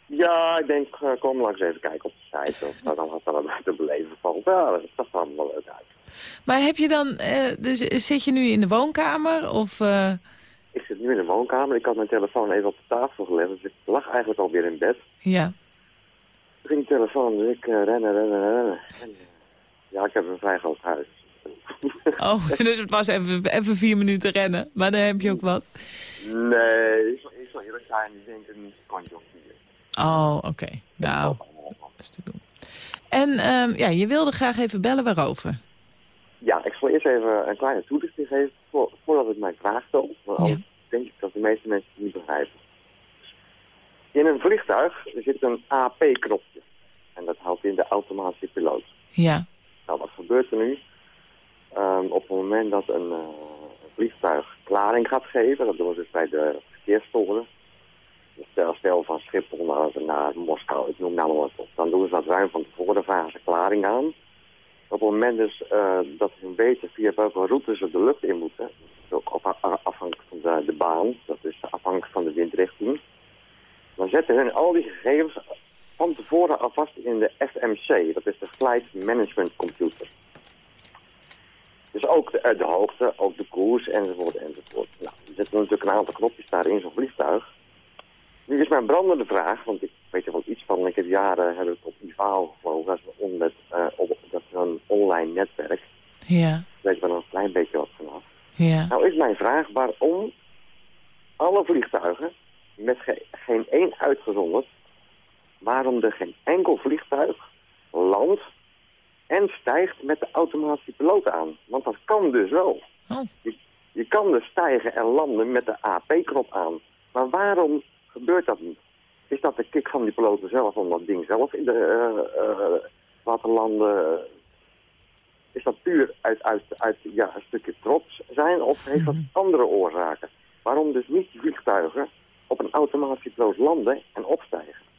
Ja, ik denk, eh, kom langs even kijken op de site. Of dat dan wat er aan te beleven valt. Ja, dat zag er allemaal wel leuk uit. Maar heb je dan, eh, dus zit je nu in de woonkamer of... eh, Ik zit nu in de woonkamer. Ik had mijn telefoon even op de tafel gelegd. Dus ik lag eigenlijk alweer in bed. ja. Toen ging telefoon, dus ik eh, rennen, rennen, rennen. En, eh, ja, ik heb een vrij groot huis. (laughs) Oh, (laughs) dus het was even, even vier minuten rennen. Maar dan heb je ook wat. Nee, ik zal, eerlijk zijn. Ik denk een secondje of vier. Oh, oké. Nou, dat is te doen. En ehm, ja, je wilde graag even bellen waarover. Ja, ik zal eerst even een kleine toelichting geven voor, voordat ik mijn vraag stel. Want anders denk ik dat de meeste mensen het niet begrijpen. In een vliegtuig zit een AP-knopje. En dat houdt in de automatische piloot. Ja. Nou, wat gebeurt er nu? Ehm, op het moment dat een, eh, een vliegtuig klaring gaat geven, dat doen we dus bij de verkeerstoren. Dus stel, stel van Schiphol naar, naar Moskou, ik noem nou maar wat op. Dan doen ze dat ruim van tevoren, vragen ze klaring aan. Op het moment dus eh, dat ze weten via welke route ze de lucht in moeten, dus ook af- afhankelijk van de, de baan, dat is afhankelijk van de windrichting, dan zetten hun al die gegevens van tevoren alvast in de FMC, dat is de Flight Management Computer. Dus ook de, eh, de hoogte, ook de koers enzovoort enzovoort. Nou, er zitten natuurlijk een aantal knopjes daar in zo'n vliegtuig. Nu is mijn brandende vraag, want ik weet er wel iets van, ik heb jaren heb ik op IVAO gevlogen, dat is een, eh, op, dat is een online netwerk. Ja. Daar weet ik wel een klein beetje wat vanaf. Ja. Nou is mijn vraag waarom alle vliegtuigen, met ge- geen één uitgezonderd, waarom er geen enkel vliegtuig landt en stijgt met de automatische piloot aan. Want dat kan dus wel. Oh. Je, je kan dus stijgen en landen met de AP-knop aan. Maar waarom gebeurt dat niet? Is dat de kick van die piloten zelf om dat ding zelf in de eh, laten landen? Is dat puur uit, uit, uit ja, een stukje trots zijn of heeft dat andere oorzaken? Waarom dus niet vliegtuigen op een automatische piloot landen en opstijgen?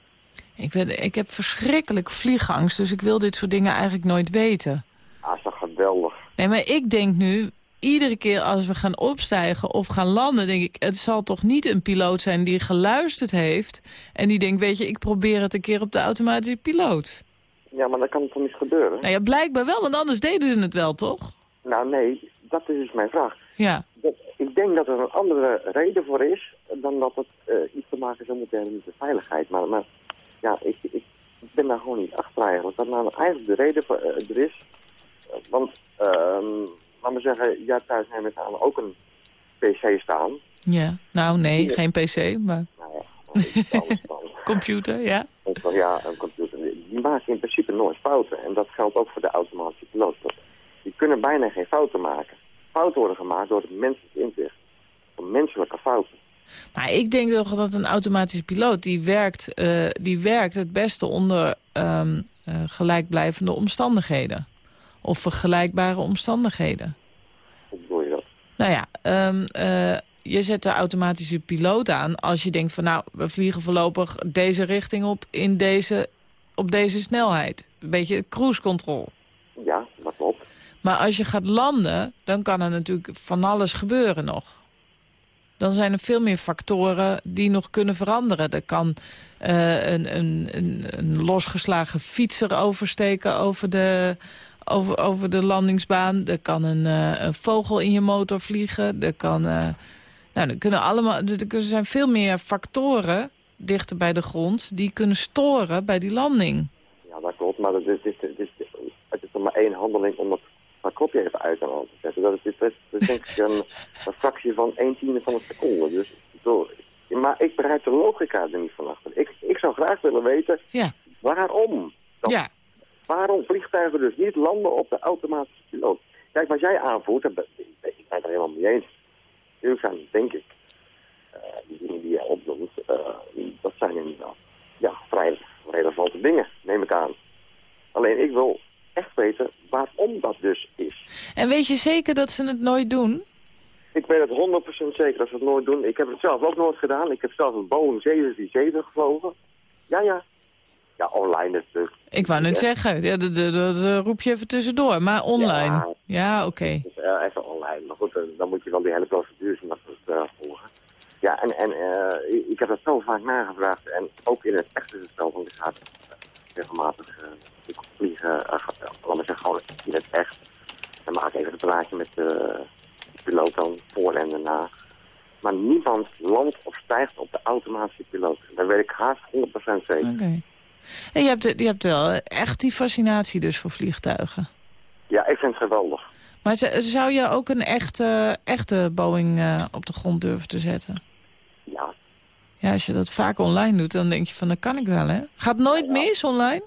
Ik, ik heb verschrikkelijk vliegangst, dus ik wil dit soort dingen eigenlijk nooit weten. Ah, is toch geweldig. Nee, maar ik denk nu, iedere keer als we gaan opstijgen of gaan landen... denk ik, het zal toch niet een piloot zijn die geluisterd heeft... en die denkt, weet je, ik probeer het een keer op de automatische piloot. Ja, maar dat kan toch niet gebeuren? Nou ja, blijkbaar wel, want anders deden ze het wel, toch? Nou nee, dat is dus mijn vraag. Ja. Dat, ik denk dat er een andere reden voor is dan dat het eh, iets te maken zou moeten hebben met de veiligheid. Maar, maar ja, ik, ik, ben daar gewoon niet achter eigenlijk. Wat nou eigenlijk de reden voor, eh, er is. Eh, want, ehm laat me zeggen, jij thuis neem ik aan ook een pc staan. Ja. Nou, nee, geen pc, maar Nou ja, (laughs) computer, ja. Ja, een computer. Die maken in principe nooit fouten. En dat geldt ook voor de automatische piloot. Die kunnen bijna geen fouten maken. Fouten worden gemaakt door het menselijk inzicht. Door menselijke fouten. Maar ik denk toch dat een automatische piloot... die werkt, eh, die werkt het beste onder ehm, eh, gelijkblijvende omstandigheden. Of vergelijkbare omstandigheden. Hoe bedoel je dat? Nou ja, ehm, eh, je zet de automatische piloot aan als je denkt van... nou, we vliegen voorlopig deze richting op in deze, op deze snelheid. Een beetje cruise control. Ja, dat klopt. Maar als je gaat landen, dan kan er natuurlijk van alles gebeuren nog. Dan zijn er veel meer factoren die nog kunnen veranderen. Er kan eh, een, een, een, een losgeslagen fietser oversteken over de, over, over de landingsbaan. Er kan een, eh, een vogel in je motor vliegen. Er, kan, eh, nou, kunnen allemaal, er zijn veel meer factoren dichter bij de grond... die kunnen storen bij die landing. Ja, dat klopt, maar het is, het is, het is, er maar één handeling om dat kopje even uit en aan te zetten. Dat is, dat is, denk ik een, (laughs) een fractie van 1 tiende van een seconde. Dus, zo, maar ik begrijp de logica er niet van achter. Ik, ik zou graag willen weten Ja, waarom. Ja. Waarom vliegtuigen dus niet landen op de automatische piloot? Kijk, wat jij aanvoert, dat ben- ik ben ik ben het er helemaal mee eens. Zijn, denk ik, eh, die dingen die jij opnoemt, eh, dat zijn inderdaad ja, vrij relevante dingen, neem ik aan. Alleen ik wil echt weten waarom dat dus is. En weet je zeker dat ze het nooit doen? Ik weet het 100% zeker dat ze het nooit doen. Ik heb het zelf ook nooit gedaan. Ik heb zelf een Boeing 747 gevlogen. Ja, ja. Ja, online is het. Ik wou net zeggen, ja, dat, dat, dat, roep je even tussendoor. Maar online? Ja. Ja, oké. Dus, eh, even online. Maar goed, eh, dan moet je wel die hele procedure van soort, eh, volgen. Ja, en, en ik- heb dat zo vaak nagevraagd. En ook in het echt is het zo, want ik ga eh, regelmatig eh, ik vliegen. eh, eh, laat maar zeggen, gewoon in het echt. Dan maak ik even een praatje met eh, de piloot dan voor en daarna. Maar niemand landt of stijgt op de automatische piloot. Daar weet ik haast 100% zeker. Oké. En je hebt, je hebt wel echt die fascinatie dus voor vliegtuigen. Ja, ik vind het geweldig. Maar zou je ook een echte, echte Boeing eh, op de grond durven te zetten? Ja, Ja, als je dat vaak online doet, dan denk je van, dat kan ik wel, hè? Gaat nooit mis online?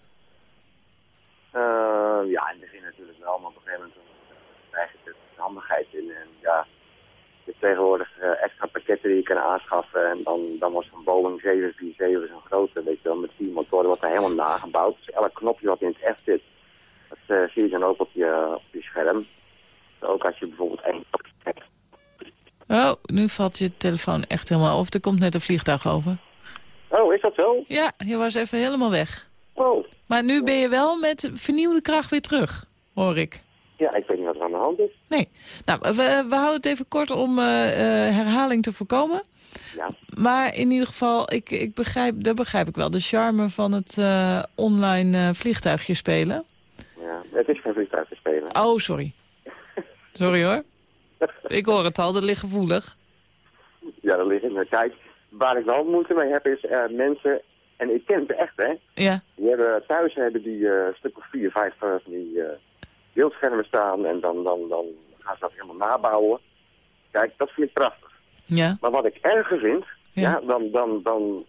Eh, ja, in het begin natuurlijk wel, maar op een gegeven moment eh, krijg je er handigheid in. En ja, je hebt tegenwoordig eh, extra pakketten die je kan aanschaffen. En dan, dan was een Boeing 747 zo'n grote, weet je wel, met vier motoren, wat er helemaal nagebouwd. Dus elk knopje wat in het F zit, dat zie je dan ook op je, op je scherm. Dus ook als je bijvoorbeeld één knopje hebt. Oh, nu valt je telefoon echt helemaal... Of er komt net een vliegtuig over. Oh, is dat zo? Ja, je was even helemaal weg. Oh, Maar nu ben je wel met vernieuwde kracht weer terug, hoor ik. ja, ik weet niet wat er aan de hand is. Nee. Nou, we, we houden het even kort om eh, eh, herhaling te voorkomen. Ja, Maar in ieder geval, ik, ik begrijp, dat begrijp ik wel. De charme van het eh, online eh, vliegtuigje spelen. ja, het is geen vliegtuig te spelen. Oh, sorry. Sorry hoor. Ik hoor het al, dat ligt gevoelig. Ja, dat ligt in Kijk, waar ik wel moeite mee heb is mensen, en ik ken het echt hè, Ja, die hebben, thuis hebben die een stuk of vier, vijf eh, van die eh, beeldschermen staan en dan, dan, dan gaan ze dat helemaal nabouwen. Kijk, dat vind ik prachtig. ja, Maar wat ik erger vind, Ja. ja. dan, dan, dan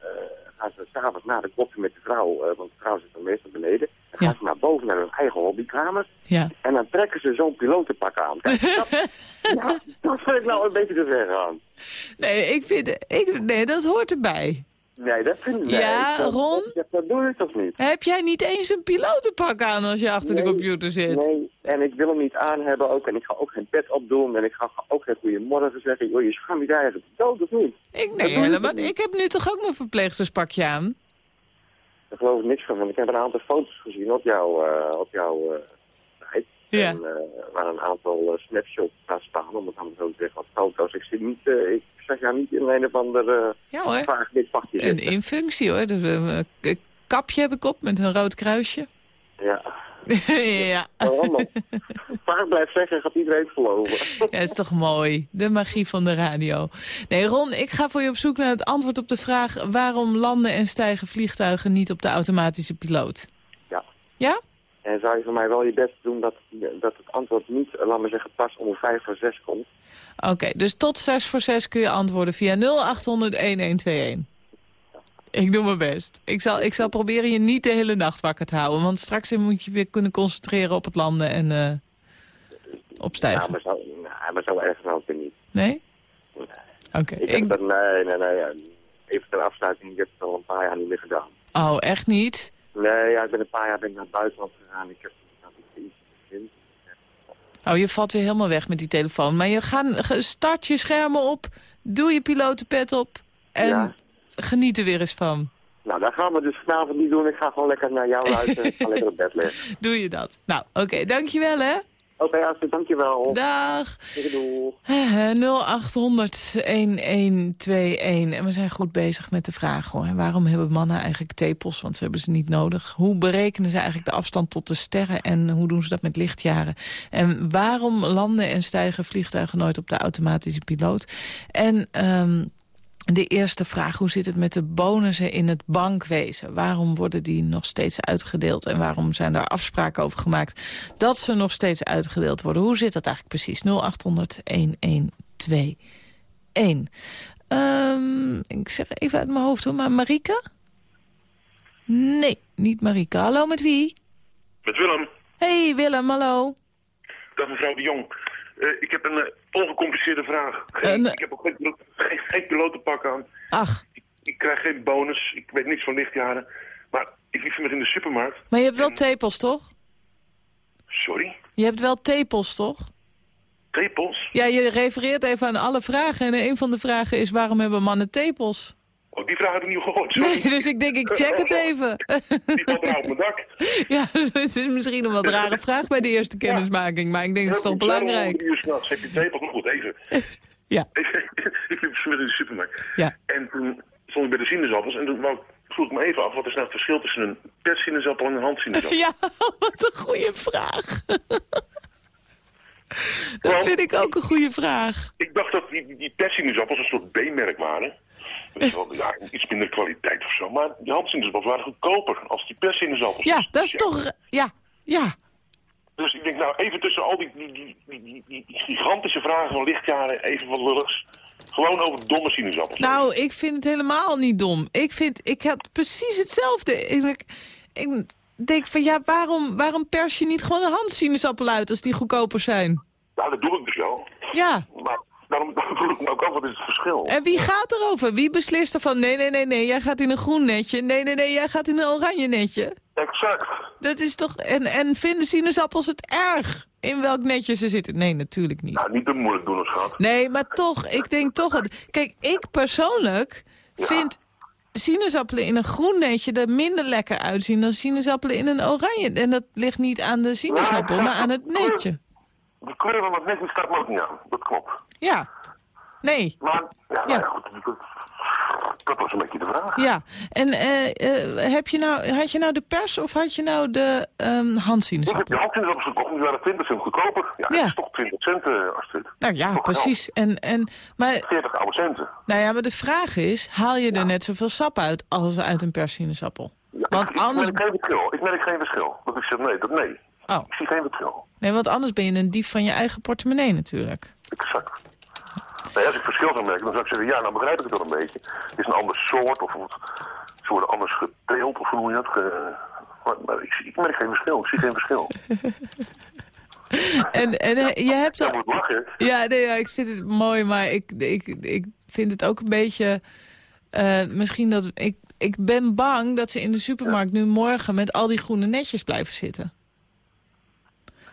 gaan ze s'avonds na de koffie met de vrouw, want de vrouw zit dan meestal beneden, dan gaan Ja. ze naar boven naar hun eigen hobbykamer ja. en dan trekken ze zo'n pilotenpak aan. Kijk, (laughs) dat, ja, dat vind ik nou een beetje te ver gaan. Nee, ik vind, ik, nee, dat hoort erbij. Nee, dat vind ik Ja, dat, Ron? Dat, dat doe ik toch niet? Heb jij niet eens een pilotenpak aan als je achter de computer zit? Nee, en ik wil hem niet aan hebben ook. En ik ga ook geen pet opdoen. En ik ga ook geen goeiemorgen zeggen. Joh, je schaamt je daar eigenlijk dood of niet? Ik, nee, helemaal, niet. ik heb nu toch ook mijn verpleegsterspakje aan? Daar geloof ik niks van. Want ik heb een aantal foto's gezien op jouw, eh, op jouw eh, site. Ja. En, eh, waar een aantal snapshots aan staan. Om het allemaal zo te zeggen. Wat foto's. Ik, zie niet, ik zeg jou niet in een of ander eh Ja hoor. vaag dit pakje En in functie hoor. Dus, eh, een kapje heb ik op met een rood kruisje. Ja. (laughs) ja. Vaak blijft zeggen, gaat iedereen geloven. (laughs) Ja, is toch mooi. De magie van de radio. Nee, Ron, ik ga voor je op zoek naar het antwoord op de vraag... waarom landen en stijgen vliegtuigen niet op de automatische piloot? Ja. Ja? En zou je voor mij wel je best doen dat, dat het antwoord niet, eh, laat maar zeggen, pas om vijf voor zes komt. Oké, dus tot 6 voor 6 kun je antwoorden via 0800-1121. Ik doe mijn best. Ik zal, ik zal proberen je niet de hele nacht wakker te houden. Want straks moet je weer kunnen concentreren op het landen en eh opstijgen. Nou, maar zo, nou, maar zo erg weer niet. Nee? Nee. Oké. Ik Ik- dat, nee, nee, nee. ja, Even ter afsluiting, ik heb het al een paar jaar niet meer gedaan. Oh, echt niet? Nee, ja, ik ben een paar jaar ben ik naar het buitenland gegaan. Ik heb iets gezien. Oh, je valt weer helemaal weg met die telefoon. Maar je gaat, ge- start je schermen op, doe je pilotenpet op en Ja. geniet er weer eens van. Nou, dat gaan we dus vanavond niet doen. Ik ga gewoon lekker naar jou luisteren. Ik ga lekker op bed liggen. (laughs) Doe je dat? Nou, oké, dankjewel hè. Oké, okay, dankjewel. Dag. Doei. Eh, 0800-1121. En we zijn goed bezig met de vraag hoor. Waarom hebben mannen eigenlijk tepels? Want ze hebben ze niet nodig. Hoe berekenen ze eigenlijk de afstand tot de sterren? En hoe doen ze dat met lichtjaren? En waarom landen en stijgen vliegtuigen nooit op de automatische piloot? En... ehm De eerste vraag, hoe zit het met de bonussen in het bankwezen? Waarom worden die nog steeds uitgedeeld? En waarom zijn er afspraken over gemaakt dat ze nog steeds uitgedeeld worden? Hoe zit dat eigenlijk precies? 0800-1121. Ehm, ik zeg even uit mijn hoofd hoor, maar Marike? Nee, niet Marike. Hallo, met wie? Met Willem. Hey Willem, hallo. Dag mevrouw de Jong. Eh, ik heb een eh, ongecompliceerde vraag. Geen- Een- ik heb ook geen, geen, geen pilotenpak aan. Ach, Ik krijg geen bonus. Ik weet niks van lichtjaren. Maar ik liep met in de supermarkt. maar je hebt wel tepels, toch? Sorry? Je hebt wel tepels, toch? Tepels? Ja, je refereert even aan alle vragen. En een van de vragen is, waarom hebben mannen tepels? Oh, die vraag heb ik niet gehoord. Sorry. Nee, dus ik denk, ik check het even. Die valt er op mijn dak. (laughs) Ja, het is misschien een wat rare vraag bij de eerste kennismaking. Maar ik denk, dat is toch belangrijk. uur s'nachts heb je. Maar goed, even. Ja. (laughs) ik liep met in de supermarkt. Ja. En toen stond ik bij de sinaasappels. En toen wou vroeg ik me even af. Wat is nou het verschil tussen een persinaasappel en een handsinaasappel? (laughs) Ja, wat een goede vraag. (laughs) Dat vind ik ook een goede vraag. Ik dacht dat die, die, persinaasappels een soort B-merk waren. Wel ja, iets minder kwaliteit of zo. Maar die handsinaasappels waren goedkoper als die persinaasappels. Ja, dat is toch... Ja, ja. Dus ik denk nou even tussen al die, die, die, die, die, die gigantische vragen van lichtjaren even wat lulligs. Gewoon over domme sinaasappels. Nou, ik vind het helemaal niet dom. Ik vind, ik heb precies hetzelfde. Ik, ik denk van, ja, waarom, waarom pers je niet gewoon een handsinaasappel uit als die goedkoper zijn? Nou, dat doe ik dus wel. Ja. Maar daarom (laughs) vroeg ik me ook af, wat is het verschil? En wie gaat erover? Wie beslist er van, nee, nee, nee, nee, jij gaat in een groen netje. Nee, nee, nee, jij gaat in een oranje netje. Exact. Dat is toch... En, en vinden sinaasappels het erg in welk netje ze zitten? Nee, natuurlijk niet. Nou, niet te moeilijk doen, schat. Nee, maar toch, ik denk toch... Dat, kijk, ik persoonlijk vind sinaasappelen in een groen netje er minder lekker uitzien dan sinaasappelen in een oranje. En dat ligt niet aan de sinaasappel, maar aan het netje. De kleur van het netje staat me ook niet aan. Dat klopt. Ja. Nee. Maar, ja, nou Ja. ja, goed. Dat- was een beetje de vraag. Ja. En eh, eh, heb je nou, had je nou de pers of had je nou de ehm Ik heb de handsinaasappels gekocht, die waren 20 cent goedkoper. Ja, Ja. dat is toch 20 cent, Astrid. Nou ja, Toch precies. En, en, maar, geld. 40 oude centen. nou ja, maar de vraag is, haal je er net zoveel sap uit als uit een persinaasappel? Ja, Want ik, anders- ik merk geen verschil. Ik merk geen verschil. Dat ik zeg nee, dat nee. Oh. Ik zie geen verschil. Nee, want anders ben je een dief van je eigen portemonnee natuurlijk. Exact. Nee, als ik verschil zou merken, dan zou ik zeggen, ja, nou begrijp ik het wel een beetje. Het is een ander soort, of ze worden anders geteeld, of hoe noem je dat? Ge- maar, maar ik, ik merk geen verschil, ik zie geen verschil. (laughs) En, en eh, je hebt al... Ja, nee, ja, ik vind het mooi, maar ik, ik, ik vind het ook een beetje... eh, misschien dat... Ik, ik ben bang dat ze in de supermarkt nu morgen met al die groene netjes blijven zitten.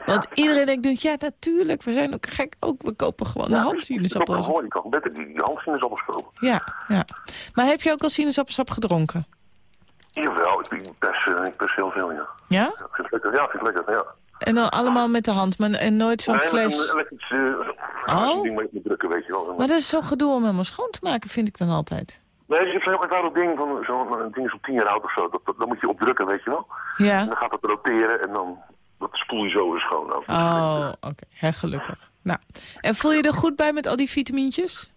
Want iedereen denkt, nu, ja natuurlijk, we zijn ook gek. Ook, we kopen gewoon een Dat is handsinaasappel. ook wel mooi, je kan beter die, kopen. Ja, ja. Maar heb je ook al sinaasappelsap gedronken? Jawel, ik, ik pers, eh, ik pers heel veel, ja. Ja? Ja, vind het lekker, ja, vind het lekker, ja. En dan allemaal met de hand, maar en nooit zo'n Nee, fles... een elektrische Oh. oh? ding mee moet drukken, weet je wel. Maar dat is zo'n gedoe om helemaal schoon te maken, vind ik dan altijd. Nee, je hebt zo'n heel eenvoudig ding, van zo'n een ding is op 10 jaar oud of zo. Dat, dat, moet je opdrukken, weet je wel. En Ja. dan gaat het roteren en dan dat spoel je zo weer schoon af. Oh, oké. Hè, gelukkig. Nou, en voel je er goed bij met al die vitamintjes?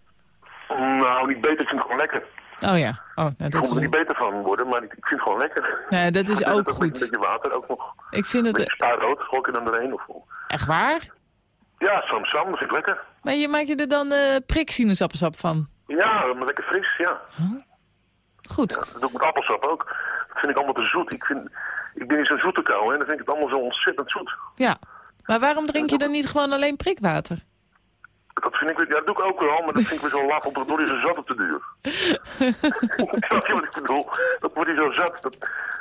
Nou, niet beter, ik vind het gewoon lekker. Oh ja. Oh, nou, Ik dat kon er niet beter van worden, maar ik, ik vind het gewoon lekker. nee, dat is ook Een goed. beetje water ook nog. Ik vind Een het... beetje spaarrood, ik dan doorheen. Of, Echt waar? ja, sam sam, dat vind ik lekker. Maar je maakt je er dan priksinaasappelsap van? Ja, maar lekker fris, ja. Goed. ja. Dat doe ik met appelsap ook. Dat vind ik allemaal te zoet. Ik, vind, ik ben niet zo'n zoete kou, hè. Dan vind ik het allemaal zo ontzettend zoet. Ja. Maar waarom drink je dan niet gewoon alleen prikwater? Dat vind ik, ja, dat doe ik ook wel, maar dat vind ik weer zo laag, want door is een zat op te duur. Snap (laughs) (laughs) je wat ik bedoel? Dat wordt hij zo zat, dat,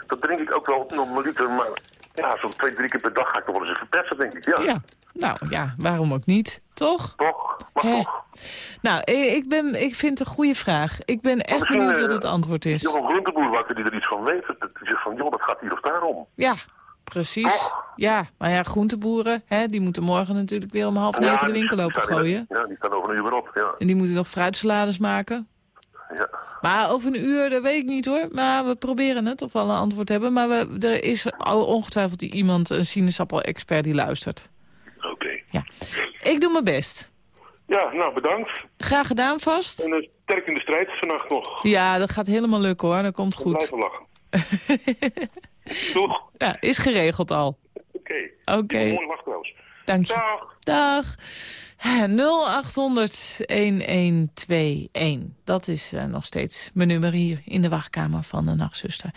dat drink ik ook wel nog een liter, maar ja, zo'n twee, drie keer per dag ga ik nog wel eens even persen, denk ik. Ja, Ja. Nou ja, waarom ook niet? Toch? toch? Maar Hè? toch. Nou, ik, ik ben, ik vind het een goede vraag. Ik ben echt Misschien, benieuwd eh, wat het antwoord is. hebt een groenteboer wakker die er iets van weet. Die zegt van, joh, dat gaat hier of daarom. Ja, precies. Toch? Ja, maar ja, groenteboeren, hè, die moeten morgen natuurlijk weer om half negen de winkel open gooien. Ja, die staan over een uur weer op, ja. En die moeten nog fruitsalades maken. ja. Maar over een uur, dat weet ik niet hoor. Maar we proberen het, of we al een antwoord hebben. Maar we, er is al ongetwijfeld iemand, een sinaasappel-expert, die luistert. Ja. Ik doe mijn best. Ja, nou bedankt. Graag gedaan vast. En uh, sterk in de strijd vannacht nog. Ja, dat gaat helemaal lukken hoor. Dat komt goed. Blijven lachen. (laughs) Toch? Ja, is geregeld al. Oké. Oké. Okay. Mooi lach trouwens. Dank je. Dag. Dag. 0800-1121. Dat is uh, nog steeds mijn nummer hier in de wachtkamer van de nachtzuster.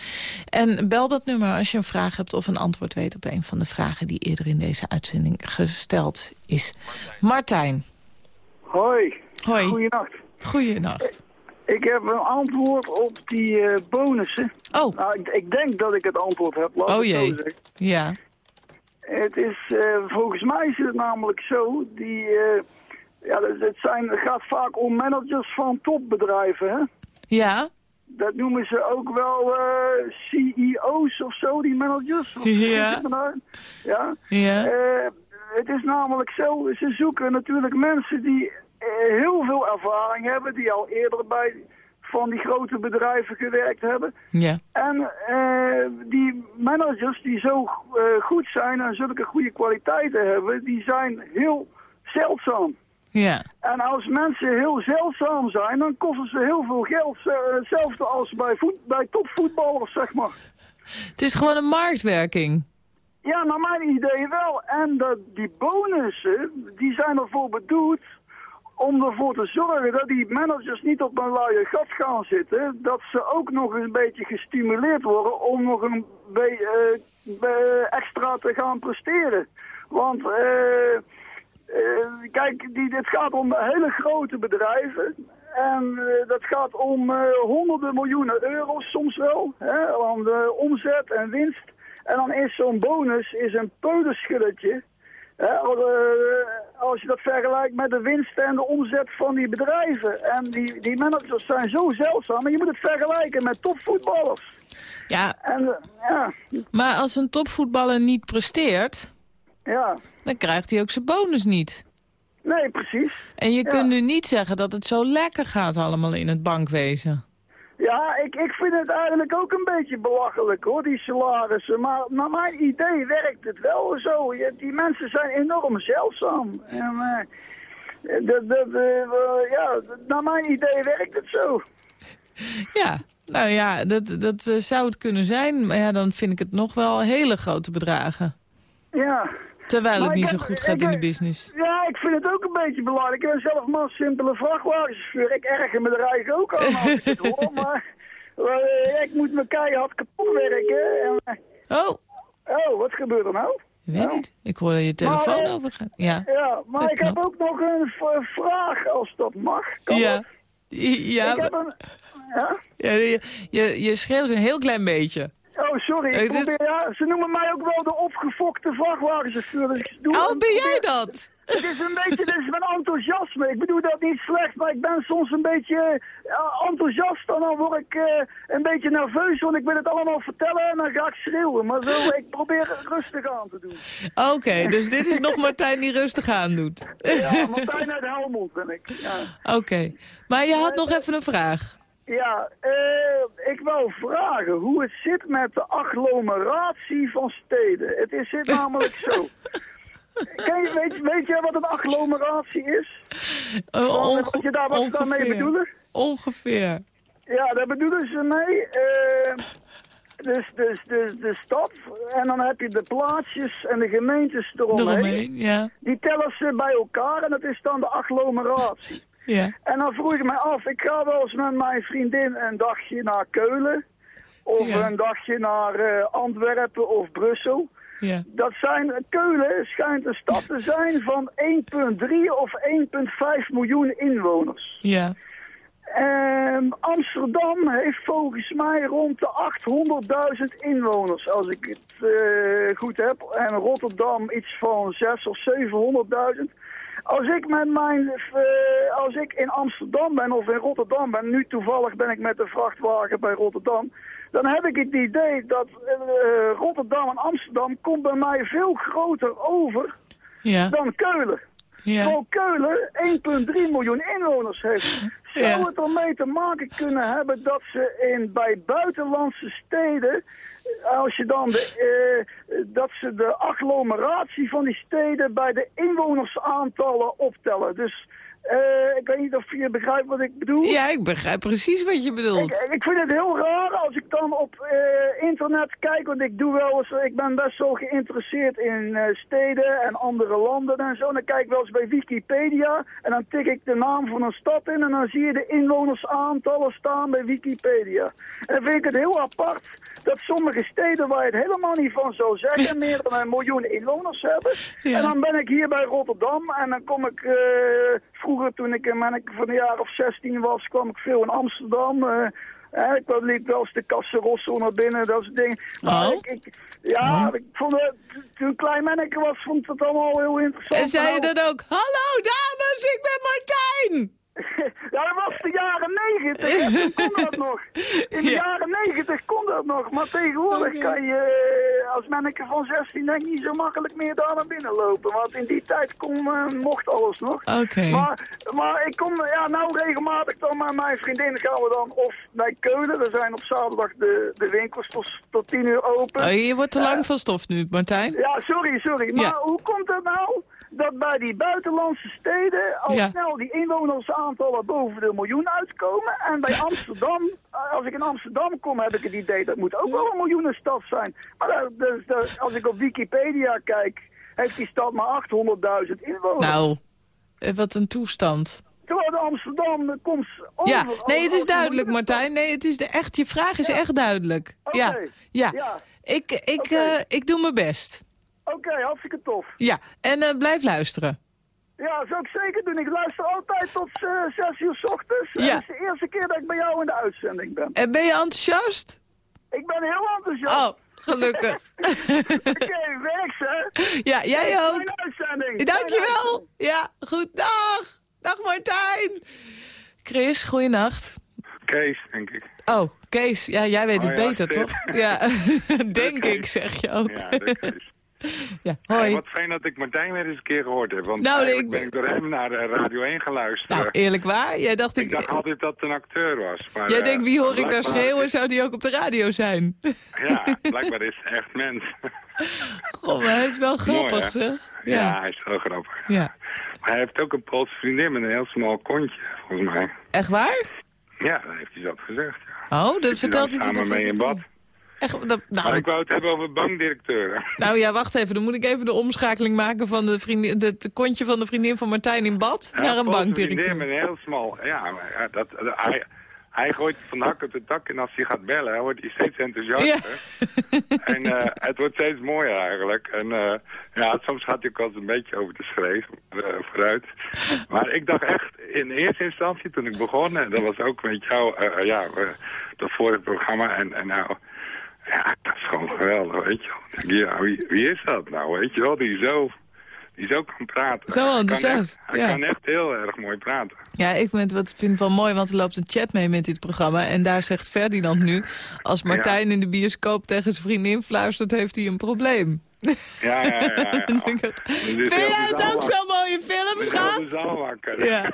En bel dat nummer als je een vraag hebt of een antwoord weet... op een van de vragen die eerder in deze uitzending gesteld is. Martijn. Hoi. Hoi. Goeienacht. Goeienacht. Ik heb een antwoord op die uh, bonussen. Oh. Nou, ik, ik, denk dat ik het antwoord heb. Laat oh jee. Ja. Het is, uh, volgens mij is het namelijk zo, die, uh, ja, het, zijn, het gaat vaak om managers van topbedrijven, hè? Ja. Dat noemen ze ook wel uh, CEO's of zo, die managers. Of ja. Ja. ja. het is namelijk zo, ze zoeken natuurlijk mensen die heel veel ervaring hebben, die al eerder bij van die grote bedrijven gewerkt hebben. Ja. En uh, die managers die zo uh, goed zijn en zulke goede kwaliteiten hebben, die zijn heel zeldzaam. Ja. En als mensen heel zeldzaam zijn, dan kosten ze heel veel geld. Hetzelfde als bij, voet, bij topvoetballers, zeg maar. Het is gewoon een marktwerking. Ja, naar mijn idee wel. En dat die bonussen, die zijn ervoor bedoeld om ervoor te zorgen dat die managers niet op een luie gat gaan zitten. Dat ze ook nog een beetje gestimuleerd worden om nog een be uh, extra te gaan presteren. Want uh, uh, kijk, die, dit gaat om hele grote bedrijven. En dat gaat om honderden miljoenen euro's soms wel. Hè, aan omzet en winst. En dan is zo'n bonus is een peulenschilletje. Als je dat vergelijkt met de winst en de omzet van die bedrijven. En die, die managers zijn zo zeldzaam. En je moet het vergelijken met topvoetballers. Ja, en, ja. maar als een topvoetballer niet presteert... Ja. dan krijgt hij ook zijn bonus niet. Nee, precies. En je ja. kunt nu niet zeggen dat het zo lekker gaat allemaal in het bankwezen. Ja, ik, ik vind het eigenlijk ook een beetje belachelijk hoor, die salarissen. Maar naar mijn idee werkt het wel zo. Je, die mensen zijn enorm zeldzaam. En, uh, de, de, de, ja, naar mijn idee werkt het zo. Ja, nou ja, dat, dat uh, zou het kunnen zijn. Maar ja, dan vind ik het nog wel hele grote bedragen. Ja. Terwijl maar het niet heb, zo goed gaat in de business. Ja, ik vind het ook een beetje belangrijk. Ik ben zelf maar een simpele vrachtwagenchauffeur. Ik erger me er eigenlijk ook aan als ik het hoor. Maar uh, ik moet me keihard kapot werken. En, oh. Oh, wat gebeurt er nou? Ik weet niet. Ik hoor dat je telefoon maar, overgaat. Ja, ja maar ik knap. heb ook nog een vraag, als dat mag. Kan ja. Dat? Ja. Ik heb een... Ja? ja je, je, je schreeuwt een heel klein beetje. Oh, sorry. Ik probeer, is... ja, ze noemen mij ook wel de opgefokte vrachtwagenchauffeur. Dus ik doe oh, ben jij dat? (laughs) Het is een beetje dus mijn enthousiasme. Ik bedoel dat niet slecht, maar ik ben soms een beetje uh, enthousiast. En dan word ik uh, een beetje nerveus, want ik wil het allemaal vertellen en dan ga ik schreeuwen. Maar zo, ik probeer het rustig aan te doen. Oké, okay, dus dit is nog Martijn die rustig aan doet. ja, Martijn uit Helmond ben ik. Ja. Oké, okay. maar je had nog even een vraag. Ja, uh, ik wou vragen hoe het zit met de agglomeratie van steden. Het is zit namelijk zo. (laughs) Ken je, weet, weet jij wat een agglomeratie is? Uh, wat je daar, wat daarmee bedoelen? Ongeveer. Ja, daar bedoelen ze mee. Uh, dus, dus, dus de stad en dan heb je de plaatsjes en de gemeentes eromheen. eromheen ja. Die tellen ze bij elkaar en dat is dan de agglomeratie. Ja. En dan vroeg ik me af, ik ga wel eens met mijn vriendin een dagje naar Keulen. Of ja. een dagje naar uh, Antwerpen of Brussel. Ja. Dat zijn, Keulen schijnt een stad te zijn van 1,3 of 1,5 miljoen inwoners. Ja. En Amsterdam heeft volgens mij rond de 800.000 inwoners, als ik het uh, goed heb. En Rotterdam iets van 6 of 700.000. Als ik met mijn, uh, als ik in Amsterdam ben of in Rotterdam ben, nu toevallig ben ik met de vrachtwagen bij Rotterdam, dan heb ik het idee dat uh, Rotterdam en Amsterdam komt bij mij veel groter over ja. dan Keulen. Ja. Terwijl Keulen 1,3 miljoen inwoners heeft. Zou Ja. het ermee te maken kunnen hebben dat ze in, bij buitenlandse steden, als je dan de, eh, dat ze de agglomeratie van die steden bij de inwonersaantallen optellen. Dus Eh, ik weet niet of je begrijpt wat ik bedoel. Ja, ik begrijp precies wat je bedoelt. Ik, ik vind het heel raar als ik dan op eh, internet kijk, want ik doe wel eens, ik ben best wel geïnteresseerd in eh, steden en andere landen en zo. Dan kijk ik wel eens bij Wikipedia en dan tik ik de naam van een stad in en dan zie je de inwonersaantallen staan bij Wikipedia. En dan vind ik het heel apart dat sommige steden waar je het helemaal niet van zou zeggen, (laughs) meer dan een miljoen inwoners hebben. En dan ben ik hier bij Rotterdam en dan kom ik, eh, vroeger toen ik, ik van een jaar of 16 was, kwam ik veel in Amsterdam. eh, eh, ik liep wel eens de Casserosso naar binnen, dat soort dingen. Maar Oh. ik, ik- ja, ik vond het, toen ik klein manneke was, vond ik het allemaal heel interessant. En zei je Nou, dan ook, hallo dames, ik ben Martijn! (laughs) Ja, dat was de jaren negentig. en Toen kon dat (laughs) nog. In de Ja. jaren negentig kon dat nog. Maar tegenwoordig kan je eh, als manneke van 16 denk niet zo makkelijk meer daar naar binnen lopen. Want in die tijd kon, eh, mocht alles nog. Oké. Maar, maar ik kom ja, nou regelmatig dan met mijn vriendin gaan we dan of bij Keulen. Er zijn op zaterdag de, de winkels tot, tot 10 uur open. Oh, je wordt te lang van stof nu, Martijn. Ja, sorry, sorry. Maar Ja. hoe komt het nou dat bij die buitenlandse steden al Ja. snel die inwonersaantallen boven de miljoen uitkomen? En bij (laughs) Amsterdam, eh, als ik in Amsterdam kom, heb ik het idee dat moet ook wel een miljoenenstad zijn. Maar dat- dus, dat- als ik op Wikipedia kijk, heeft die stad maar 800.000 inwoners. Nou, eh, wat een toestand. Terwijl de Amsterdam eh, komt over... Ja, nee, het is duidelijk, Martijn. Nee, het is de, echt, je vraag is echt duidelijk. Ja, ja. Ja. Ik, ik, eh, ik doe mijn best. Oké, hartstikke tof. Ja, en eh, blijf luisteren. Ja, zou ik zeker doen. Ik luister altijd tot eh 6 uur s ochtends. En Ja. Het is de eerste keer dat ik bij jou in de uitzending ben. En ben je enthousiast? Ik ben heel enthousiast. Oh, gelukkig. (laughs) Oké, werk hè. ja, jij ook. Fijne uitzending. Dankjewel. Ja, goed. Dag. Dag Martijn. Chris, goeienacht. Kees, denk ik. Oh, Kees. Ja, jij weet het Oh ja, beter, toch? Ja, (laughs) denk ik, zeg je ook. Ja, de. (laughs) Ja, Hey, hoi. wat fijn dat ik Martijn weer eens een keer gehoord heb. Want Nou, ik- ben ik door hem naar eh, Radio 1 geluisterd. Nou, eerlijk waar? Jij dacht ik ik... dacht altijd dat het een acteur was. Maar, Jij eh, denkt, wie hoor ik daar schreeuwen? is- Zou die ook op de radio zijn? (laughs) Ja, blijkbaar is het echt mens. (laughs) Goh, maar hij is wel grappig, Mooi, zeg. Ja. Ja. hij is zo grappig. Ja. Maar hij heeft ook een Poolse vriendin met een heel smal kontje, volgens mij. Echt waar? Ja, dat heeft hij zelf gezegd. Ja. Oh, dat vertelt hij samen mee in bad. Echt, dat, Maar nou, ik wou het hebben over bankdirecteuren. nou ja, wacht even. Dan moet ik even de omschakeling maken van de vriendin, het kontje van de vriendin van Martijn in bad Ja, naar een bankdirecteur. vriendin een heel smal... Ja, maar dat, dat- hij, hij gooit van hak op de tak en als hij gaat bellen, wordt hij steeds enthousiaster. (laughs) En eh, het wordt steeds mooier eigenlijk. En eh, ja, soms gaat hij ook eens een beetje over de schreef eh, vooruit. Maar ik dacht echt, in eerste instantie toen ik begon, en dat was ook met jou, ja, dat vorige programma. En, en nou, ja, dat is gewoon geweldig, weet je wel. Ja, wie, wie is dat nou, weet je wel, die zo, die zo kan praten. Zo Hij kan enthousiast, echt- Hij ja. kan echt heel erg mooi praten. Ja, ik vind, wat, vind het wel mooi, want er loopt een chat mee met dit programma. En daar zegt Ferdinand nu, als Martijn in de bioscoop tegen zijn vriendin fluistert, heeft hij een probleem. Ja, ja, ja. ja. (laughs) Vind jij het ook zo'n mooie film, schat? Ja.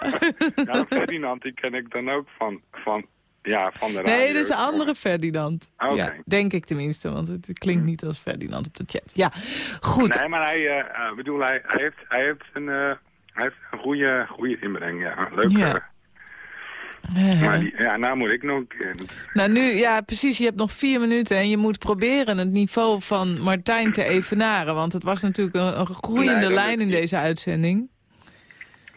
(laughs) ja, Ferdinand, die ken ik dan ook van, van, ja, van de radio. Nee, dat is een andere Ferdinand. Oké. Ja, denk ik tenminste, want het klinkt niet als Ferdinand op de chat. Ja, goed. Nee, maar hij, eh, eh, bedoel, hij, hij, heeft, hij heeft een, eh, hij heeft een goede, goede inbreng, ja. Leuk. Ja. maar die, ja, nou moet ik nog. Nou, nu, ja, precies. Je hebt nog vier minuten en je moet proberen het niveau van Martijn te evenaren. Want het was natuurlijk een, een groeiende Nee, lijn in niet. deze uitzending.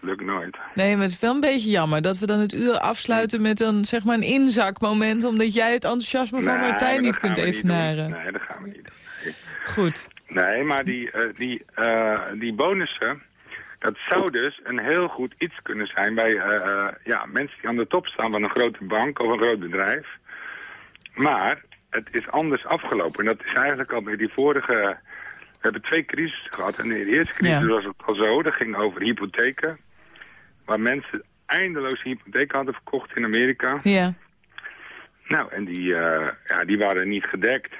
Lukt nooit. Nee, maar het is wel een beetje jammer dat we dan het uur afsluiten met een, zeg maar, een inzakmoment. Omdat jij het enthousiasme van Martijn niet kunt niet evenaren. Nee, dat gaan we niet. Nee. Goed. Nee, maar die, eh, die, eh, die bonussen, dat zou dus een heel goed iets kunnen zijn bij eh, ja, mensen die aan de top staan van een grote bank of een groot bedrijf. Maar het is anders afgelopen. En dat is eigenlijk al bij die vorige... We hebben twee crises gehad. En de eerste crisis Ja. was het al zo. Dat ging over hypotheken. Waar mensen eindeloos hypotheken hadden verkocht in Amerika. Ja. Nou, en die, eh, ja, die waren niet gedekt.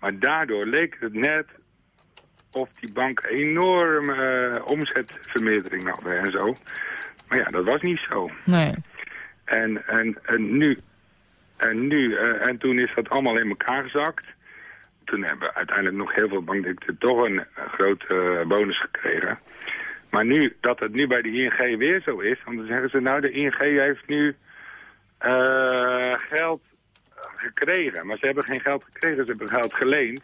Maar daardoor leek het net of die bank enorme eh, omzetvermeerdering hadden en zo. Maar ja, dat was niet zo. Nee. En, en, en nu, en, nu eh, en toen is dat allemaal in elkaar gezakt. Toen hebben uiteindelijk nog heel veel bankdirecteuren toch een, een grote bonus gekregen. Maar nu, dat het nu bij de ING weer zo is, want dan zeggen ze nou, de ING heeft nu eh, geld gekregen. Maar ze hebben geen geld gekregen, ze hebben geld geleend.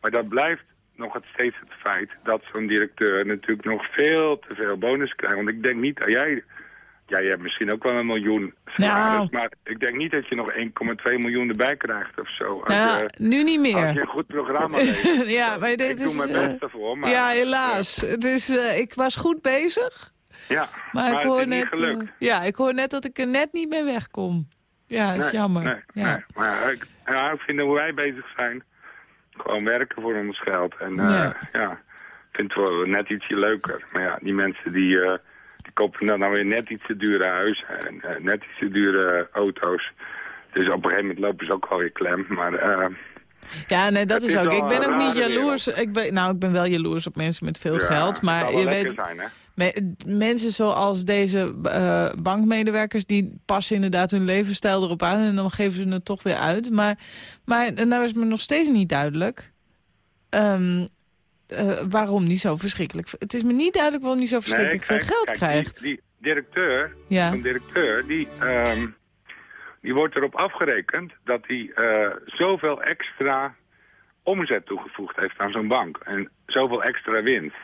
Maar dat blijft nog steeds het feit dat zo'n directeur natuurlijk nog veel te veel bonus krijgt. Want ik denk niet dat jij... Jij hebt misschien ook wel een miljoen Nou. maar ik denk niet dat je nog 1,2 miljoen erbij krijgt of zo. Nou, je, nu niet meer. als je een goed programma (laughs) ja, maar dit ik is... doe mijn eh, best ervoor, maar... ja, helaas. Het is, eh, ik was goed bezig, Ja, maar, ik het hoor net... gelukt. eh, ja, ik hoor net dat ik er net niet mee wegkom. Ja, dat is Nee, jammer. Nee, ja. nee. Maar ja, ik, ja, ik vind hoe wij bezig zijn, gewoon werken voor ons geld. En eh, Ja. ja. vind het wel net ietsje leuker. Maar ja, die mensen die, die kopen dan nou weer net iets te dure huizen en eh, net iets te dure auto's. Dus op een gegeven moment lopen ze ook wel weer klem. Maar eh, Ja, nee, dat is ook. Ik ben ook niet jaloers. Ik ben, nou, ik ben wel jaloers op mensen met veel ja, geld. Maar je weet, lekker zijn, hè? me- mensen zoals deze eh, bankmedewerkers... die passen inderdaad hun levensstijl erop aan... en dan geven ze het toch weer uit. Maar, maar nou is me nog steeds niet duidelijk... ehm, eh, waarom niet zo verschrikkelijk... Het is me niet duidelijk waarom niet zo verschrikkelijk Nee, veel geld kijk, krijgt. Die, die directeur, Ja. zo'n directeur, die, ehm, die wordt erop afgerekend dat hij eh, zoveel extra omzet toegevoegd heeft aan zo'n bank. En zoveel extra winst.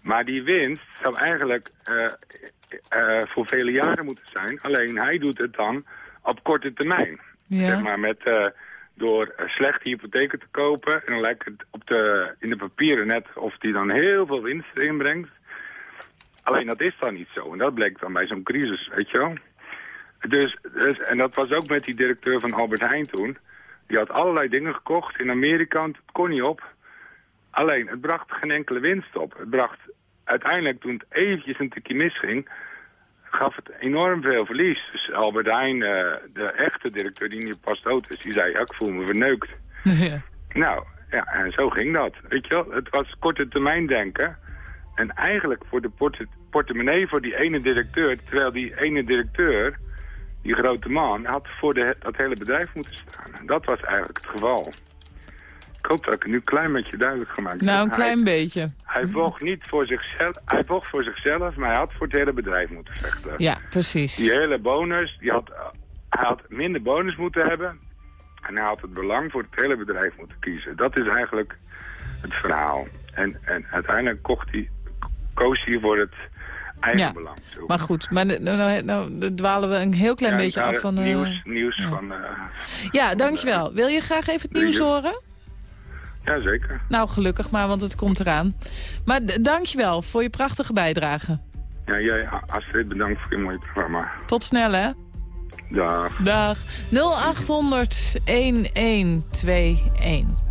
Maar die winst zou eigenlijk eh, voor vele jaren moeten zijn. Alleen hij doet het dan op korte termijn. Ja. Zeg maar met, door eh, slechte hypotheken te kopen. En dan lijkt het op de, in de papieren net of die dan heel veel winst inbrengt. Alleen dat is dan niet zo. En dat bleek dan bij zo'n crisis, weet je wel. Dus, dus, en dat was ook met die directeur van Albert Heijn toen. Die had allerlei dingen gekocht in Amerika, het kon niet op. Alleen, het bracht geen enkele winst op. Het bracht uiteindelijk, toen het eventjes een tikje misging... gaf het enorm veel verlies. Dus Albert Heijn, eh, de echte directeur die nu pas dood is... die zei, ja, ik voel me verneukt. (laughs) Ja. Nou, ja, en zo ging dat. Weet je wel, het was korte termijn denken. En eigenlijk voor de port portemonnee voor die ene directeur... terwijl die ene directeur, die grote man... had voor de, dat hele bedrijf moeten staan. Dat was eigenlijk het geval. Ik hoop dat ik het nu een klein beetje duidelijk gemaakt heb. Nou, een Hij- klein beetje. Hij vocht niet voor zichzelf, hij vocht voor zichzelf, maar hij had voor het hele bedrijf moeten vechten. Ja, precies. Die hele bonus, die had, hij had minder bonus moeten hebben. En hij had het belang voor het hele bedrijf moeten kiezen. Dat is eigenlijk het verhaal. En, en uiteindelijk kocht hij, koos hij voor het eigen Ja, belang. Zo. Maar goed, maar nou, nou, nou dwalen we een heel klein Ja, beetje af van... eh, nieuws, nieuws ja. van... eh, Ja, dankjewel. Wil je graag even het nieuws horen? Ja, zeker. Nou, gelukkig maar, want het komt eraan. Maar dankjewel voor je prachtige bijdrage. Ja, jij, Astrid, bedankt voor je mooie programma. Tot snel, hè? Dag. Dag. 0800 1121.